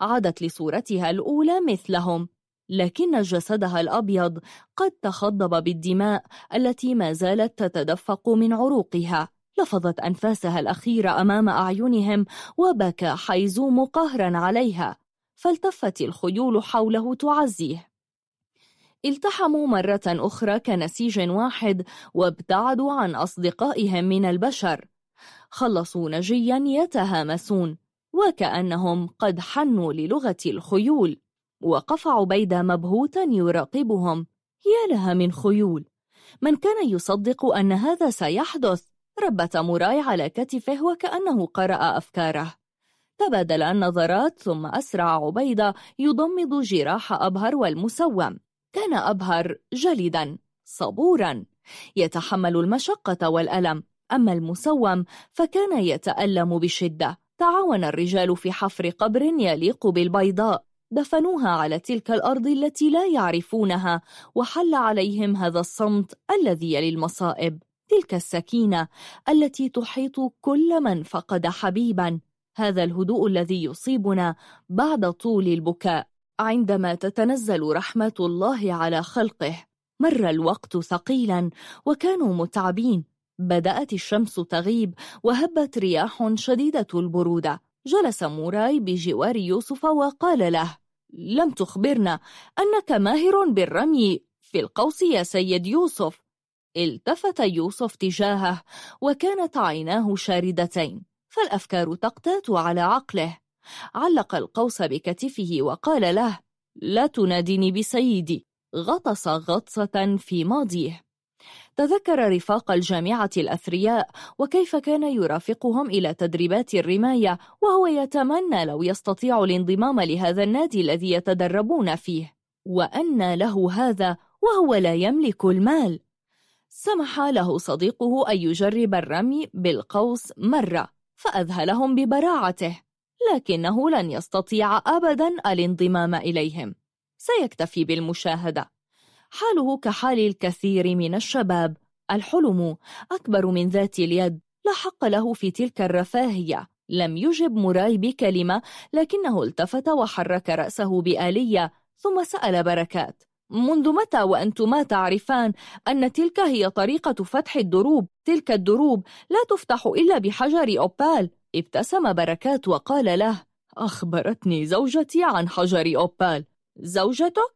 عادت لصورتها الأولى مثلهم. لكن جسدها الأبيض قد تخضب بالدماء التي ما زالت تتدفق من عروقها. لفظت أنفاسها الأخيرة أمام أعينهم وبكى حيزوم قهرا عليها. فالتفت الخيول حوله تعزيه. التحموا مرة أخرى كنسيج واحد وابتعدوا عن أصدقائهم من البشر. خلصوا نجيا يتهامسون وكأنهم قد حنوا للغة الخيول وقف عبيدة مبهوتا يراقبهم. يا لها من خيول! من كان يصدق أن هذا سيحدث ربت مراي على كتفه وكأنه قرأ أفكاره. تبادل النظرات ثم أسرع عبيدة يضمد جراح أبهر والمسوم. كان أبهر جلدا صبورا. يتحمل المشقة والألم. أما المسوم فكان يتألم بشدة. تعاون الرجال في حفر قبر يليق بالبيضاء. دفنوها على تلك الأرض التي لا يعرفونها وحل عليهم هذا الصمت الذي يلي المصائب. تلك السكينة التي تحيط كل من فقد حبيبا. هذا الهدوء الذي يصيبنا بعد طول البكاء. عندما تتنزل رحمة الله على خلقه مر الوقت ثقيلا وكانوا متعبين. بدأت الشمس تغيب وهبت رياح شديدة البرودة. جلس موراي بجوار يوسف وقال له لم تخبرنا أنك ماهر بالرمي في القوس يا سيد يوسف. التفت يوسف تجاهه وكانت عيناه شاردتين. فالأفكار تقتات على عقله. علق القوس بكتفه وقال له لا تناديني بسيدي. غطس غطسة في ماضيه. تذكر رفاق الجامعة الأثرياء وكيف كان يرافقهم إلى تدريبات الرماية وهو يتمنى لو يستطيع الانضمام لهذا النادي الذي يتدربون فيه. وأن له هذا وهو لا يملك المال. سمح له صديقه أن يجرب الرمي بالقوس مرة. فأذهلهم ببراعته لكنه لن يستطيع أبدا الانضمام إليهم. سيكتفي بالمشاهدة. حاله كحال الكثير من الشباب. الحلم أكبر من ذات اليد. لا حق له في تلك الرفاهية. لم يجب موراي بكلمة لكنه التفت وحرك رأسه بآلية ثم سأل بركات. منذ متى وأنتما تعرفان أن تلك هي طريقة فتح الدروب؟ تلك الدروب لا تفتح إلا بحجر أوبال. ابتسم بركات وقال له أخبرتني زوجتي عن حجر أوبال. زوجتك؟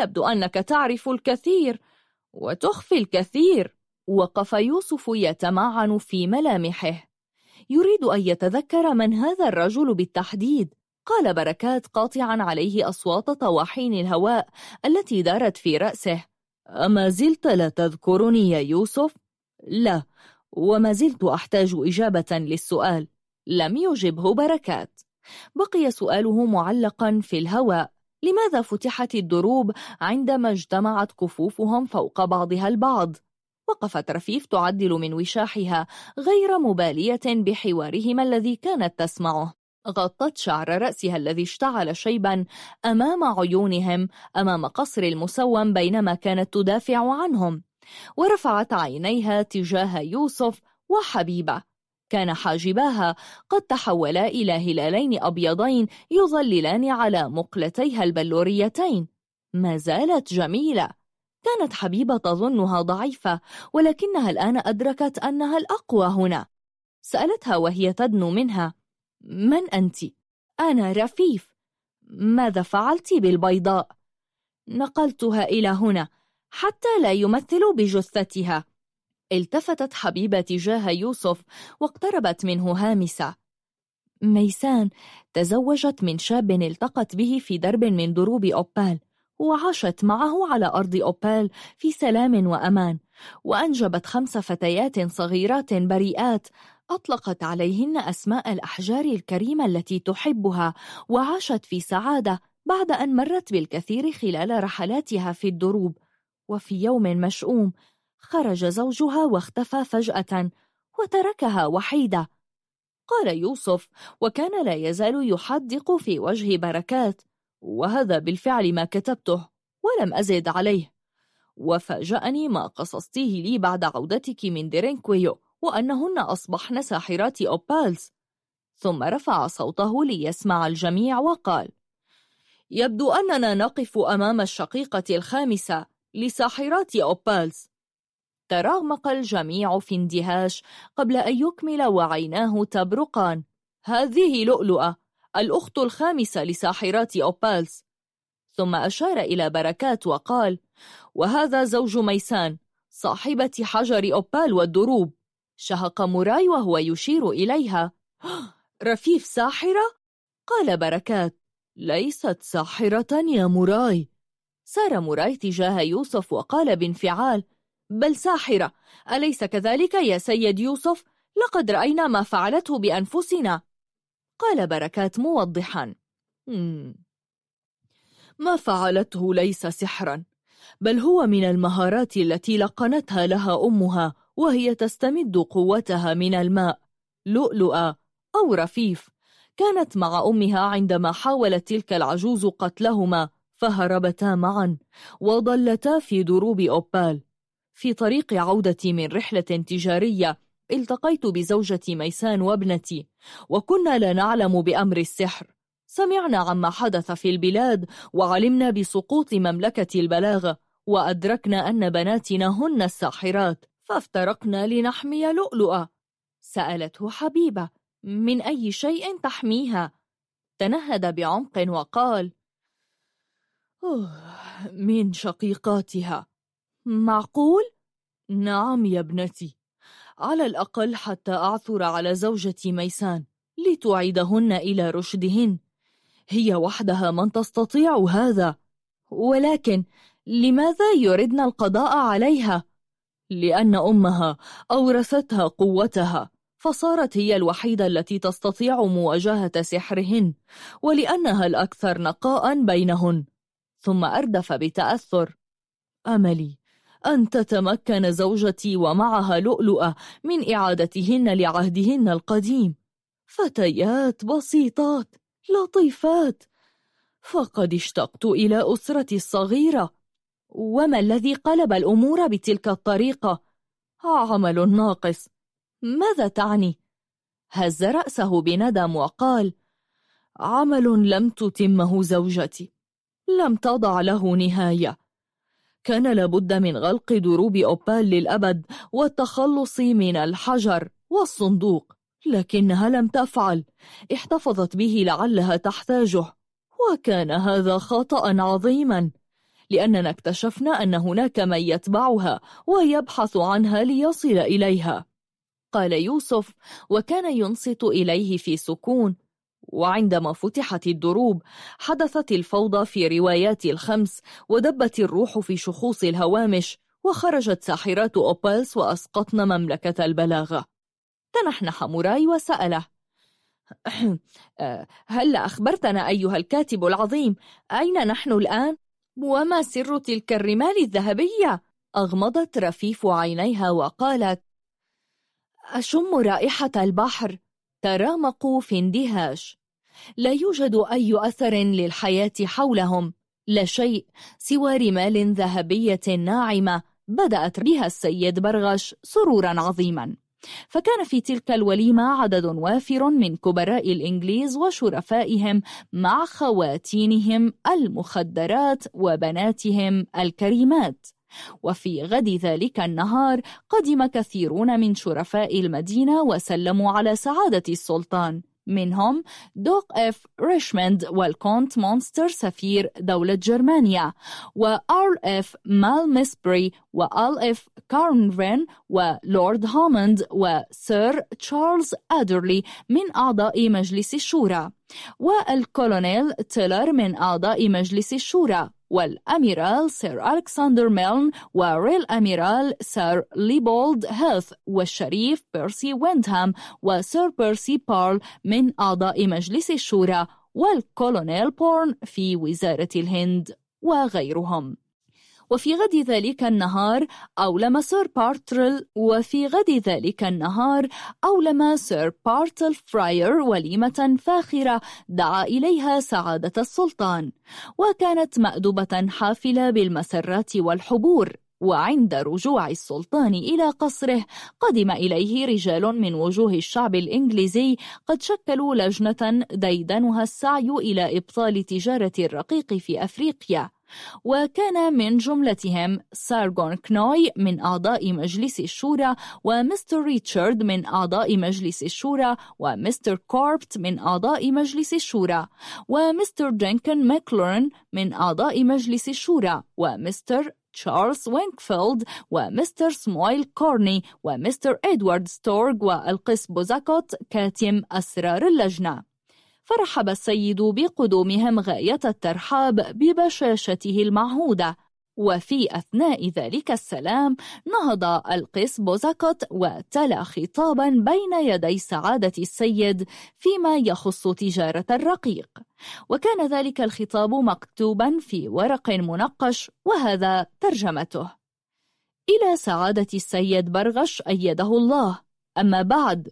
يبدو أنك تعرف الكثير. وتخفي الكثير. وقف يوسف يتمعن في ملامحه. يريد أن يتذكر من هذا الرجل بالتحديد. قال بركات قاطعا عليه أصوات طواحين الهواء التي دارت في رأسه. أما زلت لا تذكرني يا يوسف؟ لا وما زلت أحتاج إجابة للسؤال. لم يجبه بركات. بقي سؤاله معلقا في الهواء. لماذا فتحت الدروب عندما اجتمعت كفوفهم فوق بعضها البعض؟ وقفت رفيف تعدل من وشاحها غير مبالية بحوارهما الذي كانت تسمعه. غطت شعر رأسها الذي اشتعل شيبا أمام عيونهم أمام قصر المسوم بينما كانت تدافع عنهم. ورفعت عينيها تجاه يوسف وحبيبة. كان حاجباها قد تحولا إلى هلالين أبيضين يظللان على مقلتيها البلوريتين. ما زالت جميلة. كانت حبيبة تظنها ضعيفة ولكنها الآن أدركت أنها الأقوى هنا. سألتها وهي تدنو منها. من أنت؟ أنا رفيف ماذا فعلت بالبيضاء؟ نقلتها إلى هنا حتى لا يمثل بجثتها التفتت حبيبة تجاه يوسف واقتربت منه هامسة ميسان تزوجت من شاب التقت به في درب من دروب أوبال وعاشت معه على أرض أوبال في سلام وأمان وأنجبت خمس فتيات صغيرات بريئات أطلقت عليهن أسماء الأحجار الكريمة التي تحبها وعاشت في سعادة بعد أن مرت بالكثير خلال رحلاتها في الدروب. وفي يوم مشؤوم خرج زوجها واختفى فجأة وتركها وحيدة. قال يوسف وكان لا يزال يحدق في وجه بركات وهذا بالفعل ما كتبته ولم أزد عليه. وفاجأني ما قصصتيه لي بعد عودتك من ديرينكويو وأنهن أصبحن ساحرات أوبالز ثم رفع صوته ليسمع الجميع وقال يبدو أننا نقف أمام الشقيقة الخامسة لساحرات أوبالز رمق الجميع في اندهاش قبل أن يكمل وعيناه تبرقان. هذه لؤلؤة الأخت الخامسة لساحرات أوبالز ثم أشار إلى بركات وقال وهذا زوج ميسان صاحبة حجر أوبال والدروب. شهق موراي وهو يشير إليها. رفيف ساحرة؟ قال بركات. ليست ساحرة يا موراي. سار موراي تجاه يوسف وقال بانفعال. بل ساحرة أليس كذلك يا سيد يوسف؟ لقد رأينا ما فعلته بأنفسنا. قال بركات موضحا. ما فعلته ليس سحرا بل هو من المهارات التي لقنتها لها أمها. وهي تستمد قوتها من الماء لؤلؤة أو رفيف. كانت مع أمها عندما حاولت تلك العجوز قتلهما فهربتا معا وظلتا في دروب أوبال. في طريق عودتي من رحلة تجارية التقيت بزوجة ميسان وابنتي وكنا لا نعلم بأمر السحر. سمعنا عما حدث في البلاد وعلمنا بسقوط مملكة البلاغة وأدركنا أن بناتنا هن الساحرات. فافترقنا لنحمي لؤلؤة سألته حبيبة من أي شيء تحميها؟ تنهد بعمق وقال من شقيقاتها معقول؟ نعم يا ابنتي على الأقل حتى أعثر على زوجتي ميسان لتعيدهن إلى رشدهن هي وحدها من تستطيع هذا ولكن لماذا يردن القضاء عليها؟ لأن أمها أورثتها قوتها فصارت هي الوحيدة التي تستطيع مواجهة سحرهن ولأنها الأكثر نقاء بينهن. ثم أردف بتأثر. أملي أن تتمكن زوجتي ومعها لؤلؤة من إعادتهن لعهدهن القديم. فتيات بسيطات لطيفات. فقد اشتقت إلى أسرتي الصغيرة. وما الذي قلب الأمور بتلك الطريقة؟ آه، عمل ناقص. ماذا تعني؟ هز رأسه بندم وقال عمل لم تتمه زوجتي. لم تضع له نهاية. كان لابد من غلق دروب أوبال للأبد والتخلص من الحجر والصندوق لكنها لم تفعل. احتفظت به لعلها تحتاجه. وكان هذا خطأ عظيما. لأننا اكتشفنا أن هناك من يتبعها ويبحث عنها ليصل إليها. قال يوسف وكان ينصت إليه في سكون وعندما فتحت الدروب حدثت الفوضى في روايات الخمس ودبت الروح في شخوص الهوامش وخرجت ساحرات أوبالس وأسقطن مملكة البلاغة. تنحنح موراي وسأله. آه، هل أخبرتنا أيها الكاتب العظيم أين نحن الآن؟ وما سر تلك الرمال الذهبية؟ أغمضت رفيف عينيها وقالت أشم رائحة البحر ترامقوا في اندهاش لا يوجد أي أثر للحياة حولهم لا شيء سوى رمال ذهبية ناعمة بدأت بها السيد برغش سرورا عظيما فكان في تلك الوليمة عدد وافر من كبراء الإنجليز وشرفائهم مع خواتينهم المخدرات وبناتهم الكريمات. وفي غد ذلك النهار قدم كثيرون من شرفاء المدينة وسلموا على سعادة السلطان. منهم دوق اف ريشموند والكونت مونستر سفير دولة جرمانيا وآرل اف مال ميسبري وآل اف كارنفين ولورد هاموند وسير تشارلز أدرلي من أعضاء مجلس الشورى. والكولونيل تيلر من أعضاء مجلس الشورى والأميرال سير ألكسندر ميلن وريل أميرال سير ليبولد هيلث والشريف بيرسي ويندهام وسير بيرسي بارل من أعضاء مجلس الشورى والكولونيل بورن في وزارة الهند وغيرهم وفي غد ذلك النهار أولم سير بارتل وفي غد ذلك النهار أولم سير بارتل فراير وليمة فاخرة دعا إليها سعادة السلطان. وكانت مأدبة حافلة بالمسرات والحبور. وعند رجوع السلطان إلى قصره قدم إليه رجال من وجوه الشعب الإنجليزي قد شكلوا لجنة ديدنها السعي إلى إبطال تجارة الرقيق في أفريقيا. وكان من جملتهم سارغون كنوي من أعضاء مجلس الشورى ومستر ريتشارد من أعضاء مجلس الشورى ومستر كوربت من أعضاء مجلس الشورى ومستر جينكن ماكلورن من أعضاء مجلس الشورى ومستر تشارلز وينكفيلد ومستر سمويل كورني ومستر إدوارد ستورغ والقس بوزاكوت كاتم أسرار اللجنة فرحب السيد بقدومهم غاية الترحاب ببشاشته المعهودة. وفي أثناء ذلك السلام نهض القس بوزاكوت وتلا خطابا بين يدي سعادة السيد فيما يخص تجارة الرقيق. وكان ذلك الخطاب مكتوبا في ورق منقش وهذا ترجمته. إلى سعادة السيد برغش أيده الله. أما بعد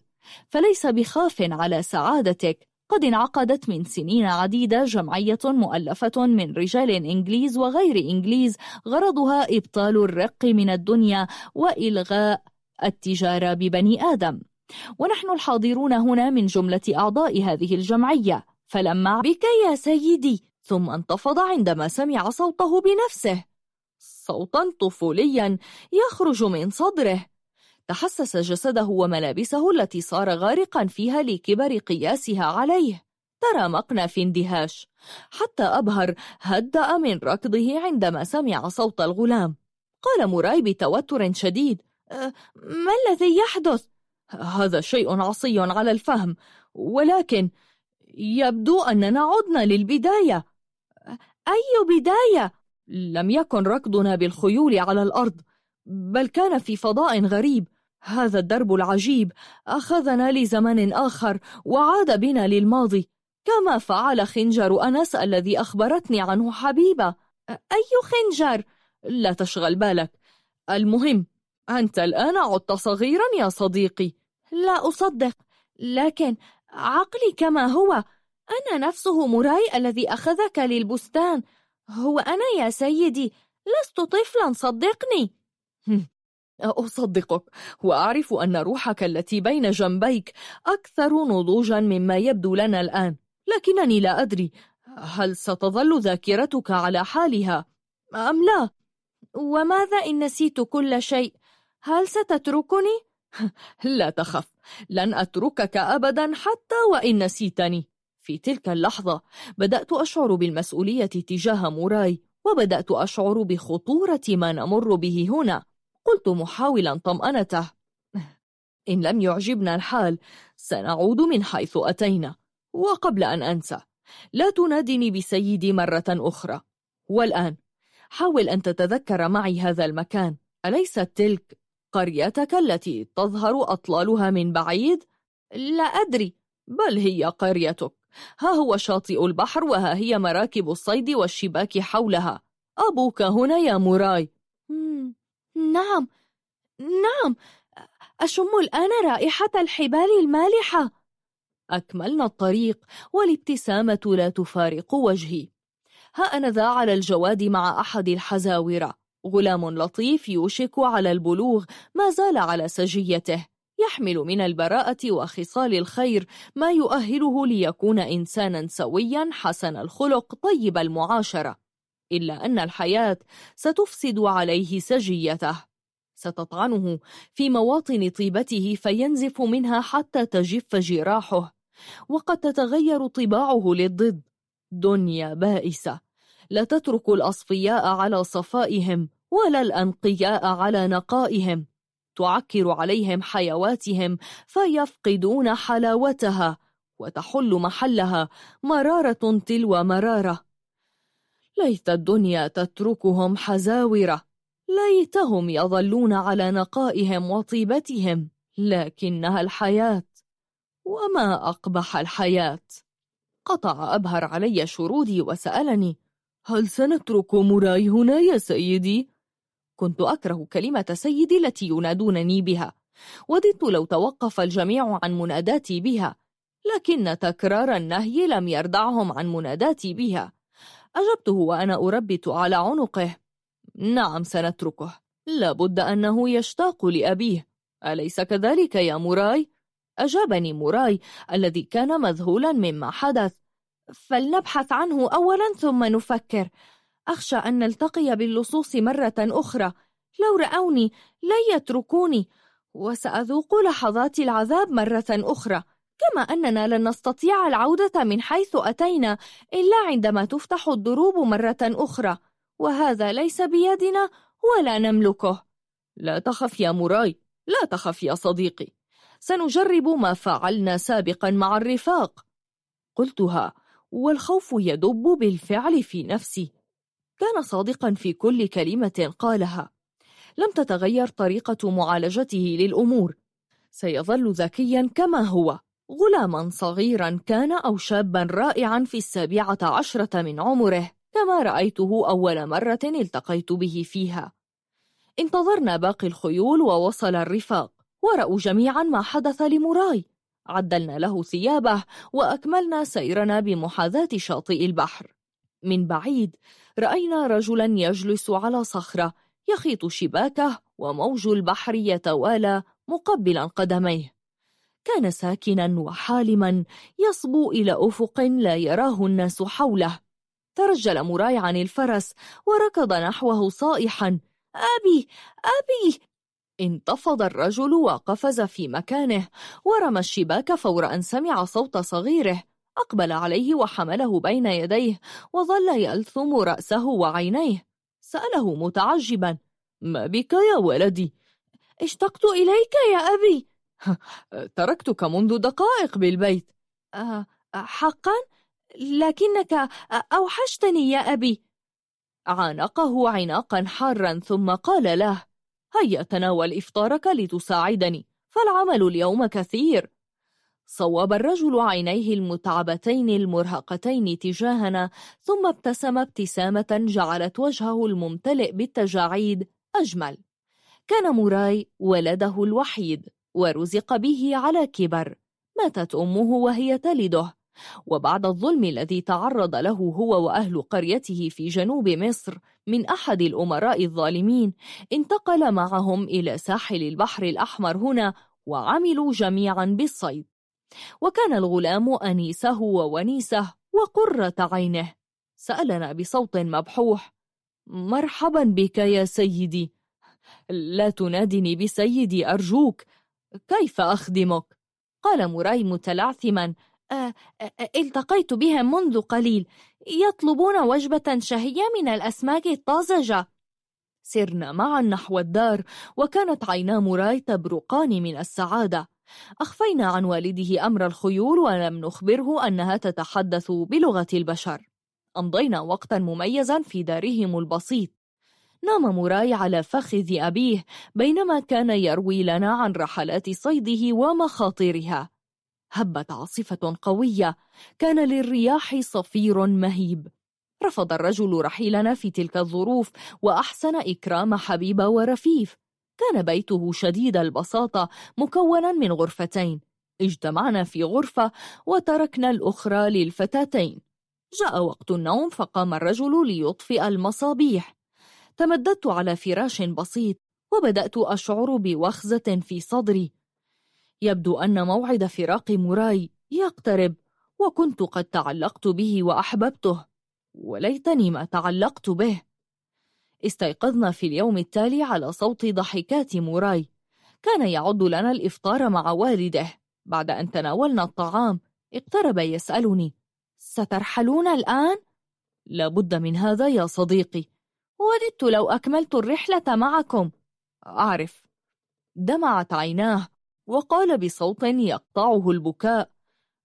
فليس بخاف على سعادتك. قد انعقدت من سنين عديدة جمعية مؤلفة من رجال إنجليز وغير إنجليز غرضها إبطال الرق من الدنيا وإلغاء التجارة ببني آدم. ونحن الحاضرون هنا من جملة أعضاء هذه الجمعية. فلما بك يا سيدي ثم انتفض عندما سمع صوته بنفسه. صوتا طفوليا يخرج من صدره. تحسس جسده وملابسه التي صار غارقا فيها لكبر قياسها عليه. ترامقنا في اندهاش. حتى أبهر هدأ من ركضه عندما سمع صوت الغلام. قال موراي بتوتر شديد. أه، ما الذي يحدث؟ هذا شيء عصي على الفهم. ولكن يبدو أننا عدنا للبداية. أي بداية؟ لم يكن ركضنا بالخيول على الأرض بل كان في فضاء غريب. هذا الدرب العجيب. أخذنا لزمن آخر وعاد بنا للماضي. كما فعل خنجر أنس الذي أخبرتني عنه حبيبة. أي خنجر؟ لا تشغل بالك. المهم أنت الآن عدت صغيرا يا صديقي. لا أصدق. لكن عقلي كما هو. أنا نفسه مراي الذي أخذك للبستان. هو أنا يا سيدي. لست طفلا صدقني. أصدقك وأعرف أن روحك التي بين جنبيك أكثر نضوجا مما يبدو لنا الآن لكنني لا أدري هل ستظل ذاكرتك على حالها أم لا؟ وماذا إن نسيت كل شيء؟ هل ستتركني؟ لا تخف لن أتركك أبدا حتى وإن نسيتني في تلك اللحظة بدأت أشعر بالمسؤولية تجاه موراي وبدأت أشعر بخطورة ما نمر به هنا قلت محاولا طمأنته. إن لم يعجبنا الحال سنعود من حيث أتينا. وقبل أن أنسى لا تنادني بسيدي مرة أخرى. والآن حاول أن تتذكر معي هذا المكان. أليست تلك قريتك التي تظهر أطلالها من بعيد؟ لا أدري بل هي قريتك. ها هو شاطئ البحر وها هي مراكب الصيد والشباك حولها. أبوك هنا يا موراي. نعم نعم. أشم الآن رائحة الحبال المالحة. أكملنا الطريق والابتسامة لا تفارق وجهي. ها أنا ذا على الجواد مع أحد الحزاورة غلام لطيف يوشك على البلوغ ما زال على سجيته. يحمل من البراءة وخصال الخير ما يؤهله ليكون إنسانا سويا حسن الخلق طيب المعاشرة. إلا أن الحياة ستفسد عليه سجيته. ستطعنه في مواطن طيبته فينزف منها حتى تجف جراحه. وقد تتغير طباعه للضد. دنيا بائسة. لا تترك الأصفياء على صفائهم ولا الأنقياء على نقائهم. تعكر عليهم حيواتهم فيفقدون حلاوتها. وتحل محلها مرارة تلو مرارة. ليت الدنيا تتركهم حزاورة. ليتهم يظلون على نقائهم وطيبتهم لكنها الحياة. وما أقبح الحياة؟ قطع أبهر علي شرودي وسألني هل سنترك مراي هنا يا سيدي؟ كنت أكره كلمة سيدي التي ينادونني بها وددت لو توقف الجميع عن مناداتي بها لكن تكرار النهي لم يردعهم عن مناداتي بها. أجبته وأنا أربت على عنقه. نعم سنتركه. لابد أنه يشتاق لأبيه. أليس كذلك يا موراي؟ أجابني موراي الذي كان مذهولا مما حدث. فلنبحث عنه أولا ثم نفكر. أخشى أن نلتقي باللصوص مرة أخرى. لو رأوني لن يتركوني. وسأذوق لحظات العذاب مرة أخرى. كما أننا لن نستطيع العودة من حيث أتينا إلا عندما تفتح الدروب مرة أخرى وهذا ليس بيدنا ولا نملكه. لا تخف يا موراي لا تخف يا صديقي. سنجرب ما فعلنا سابقا مع الرفاق. قلتها والخوف يدب بالفعل في نفسي. كان صادقا في كل كلمة قالها. لم تتغير طريقة معالجته للأمور. سيظل ذكيا كما هو. غلاما صغيرا كان أو شابا رائعا في السابعة عشرة من عمره كما رأيته أول مرة التقيت به فيها. انتظرنا باقي الخيول ووصل الرفاق ورأوا جميعا ما حدث لموراي. عدلنا له ثيابه وأكملنا سيرنا بمحاذاة شاطئ البحر. من بعيد رأينا رجلا يجلس على صخرة يخيط شباكه وموج البحر يتوالى مقبلا قدميه. كان ساكنا وحالما يصبو إلى أفق لا يراه الناس حوله. ترجل مراي عن الفرس وركض نحوه صائحا أبي أبي! انتفض الرجل وقفز في مكانه ورمى الشباك فور أن سمع صوت صغيره. أقبل عليه وحمله بين يديه وظل يلثم رأسه وعينيه. سأله متعجبا ما بك يا ولدي؟ اشتقت إليك يا أبي؟ أه، تركتك منذ دقائق بالبيت. أه، أه، حقا؟ لكنك أوحشتني يا أبي. عانقه عناقا حارا ثم قال له هيا تناول إفطارك لتساعدني. فالعمل اليوم كثير. صوب الرجل عينيه المتعبتين المرهقتين تجاهنا ثم ابتسم ابتسامة جعلت وجهه الممتلئ بالتجاعيد أجمل. كان موراي ولده الوحيد. ورزق به على كبر. ماتت أمه وهي تلده. وبعد الظلم الذي تعرض له هو وأهل قريته في جنوب مصر من أحد الأمراء الظالمين انتقل معهم إلى ساحل البحر الأحمر هنا وعملوا جميعا بالصيد. وكان الغلام أنيسه وونيسه وقرة عينه. سألنا بصوت مبحوح مرحبا بك يا سيدي. لا تنادني بسيدي أرجوك كيف أخدمك؟ قال موراي متلعثما. آه، آه، آه، التقيت بها منذ قليل. يطلبون وجبة شهية من الأسماك الطازجة. سرنا معا نحو الدار وكانت عينا موراي تبرقان من السعادة. أخفينا عن والده أمر الخيول ولم نخبره أنها تتحدث بلغة البشر. أمضينا وقتا مميزا في دارهم البسيط. نام موراي على فخذ أبيه بينما كان يروي لنا عن رحلات صيده ومخاطرها. هبت عاصفة قوية كان للرياح صفير مهيب. رفض الرجل رحيلنا في تلك الظروف وأحسن إكرام حبيب ورفيف. كان بيته شديد البساطة مكونا من غرفتين. اجتمعنا في غرفة وتركنا الأخرى للفتاتين. جاء وقت النوم فقام الرجل ليطفئ المصابيح. تمددت على فراش بسيط وبدأت أشعر بوخزة في صدري. يبدو أن موعد فراق موراي يقترب وكنت قد تعلقت به وأحببته. وليتني ما تعلقت به. استيقظنا في اليوم التالي على صوت ضحكات موراي كان يعد لنا الإفطار مع والده. بعد أن تناولنا الطعام اقترب يسألني سترحلون الآن؟ لابد من هذا يا صديقي. وددت لو أكملت الرحلة معكم. أعرف. دمعت عيناه وقال بصوت يقطعه البكاء.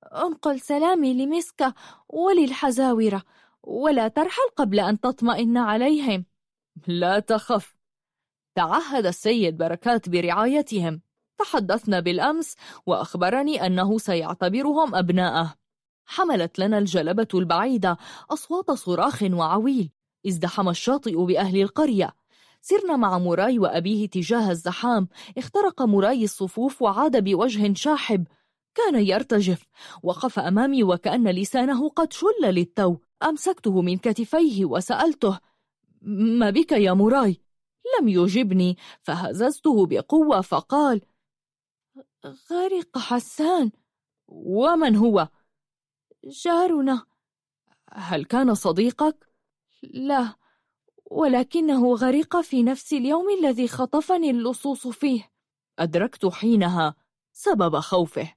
انقل سلامي لمسكة وللحزاورة ولا ترحل قبل أن تطمئن عليهم. لا تخف. تعهد السيد بركات برعايتهم. تحدثنا بالأمس وأخبرني أنه سيعتبرهم أبناءه. حملت لنا الجلبة البعيدة أصوات صراخ وعويل. ازدحم الشاطئ بأهل القرية. سرنا مع موراي وأبيه تجاه الزحام. اخترق موراي الصفوف وعاد بوجه شاحب. كان يرتجف. وقف أمامي وكأن لسانه قد شل للتو. أمسكته من كتفيه وسألته ما بك يا موراي؟ لم يجبني. فهززته بقوة فقال غرق حسان ومن هو؟ جارنا. هل كان صديقك؟ لا ولكنه غرق في نفس اليوم الذي خطفني اللصوص فيه. أدركت حينها سبب خوفه.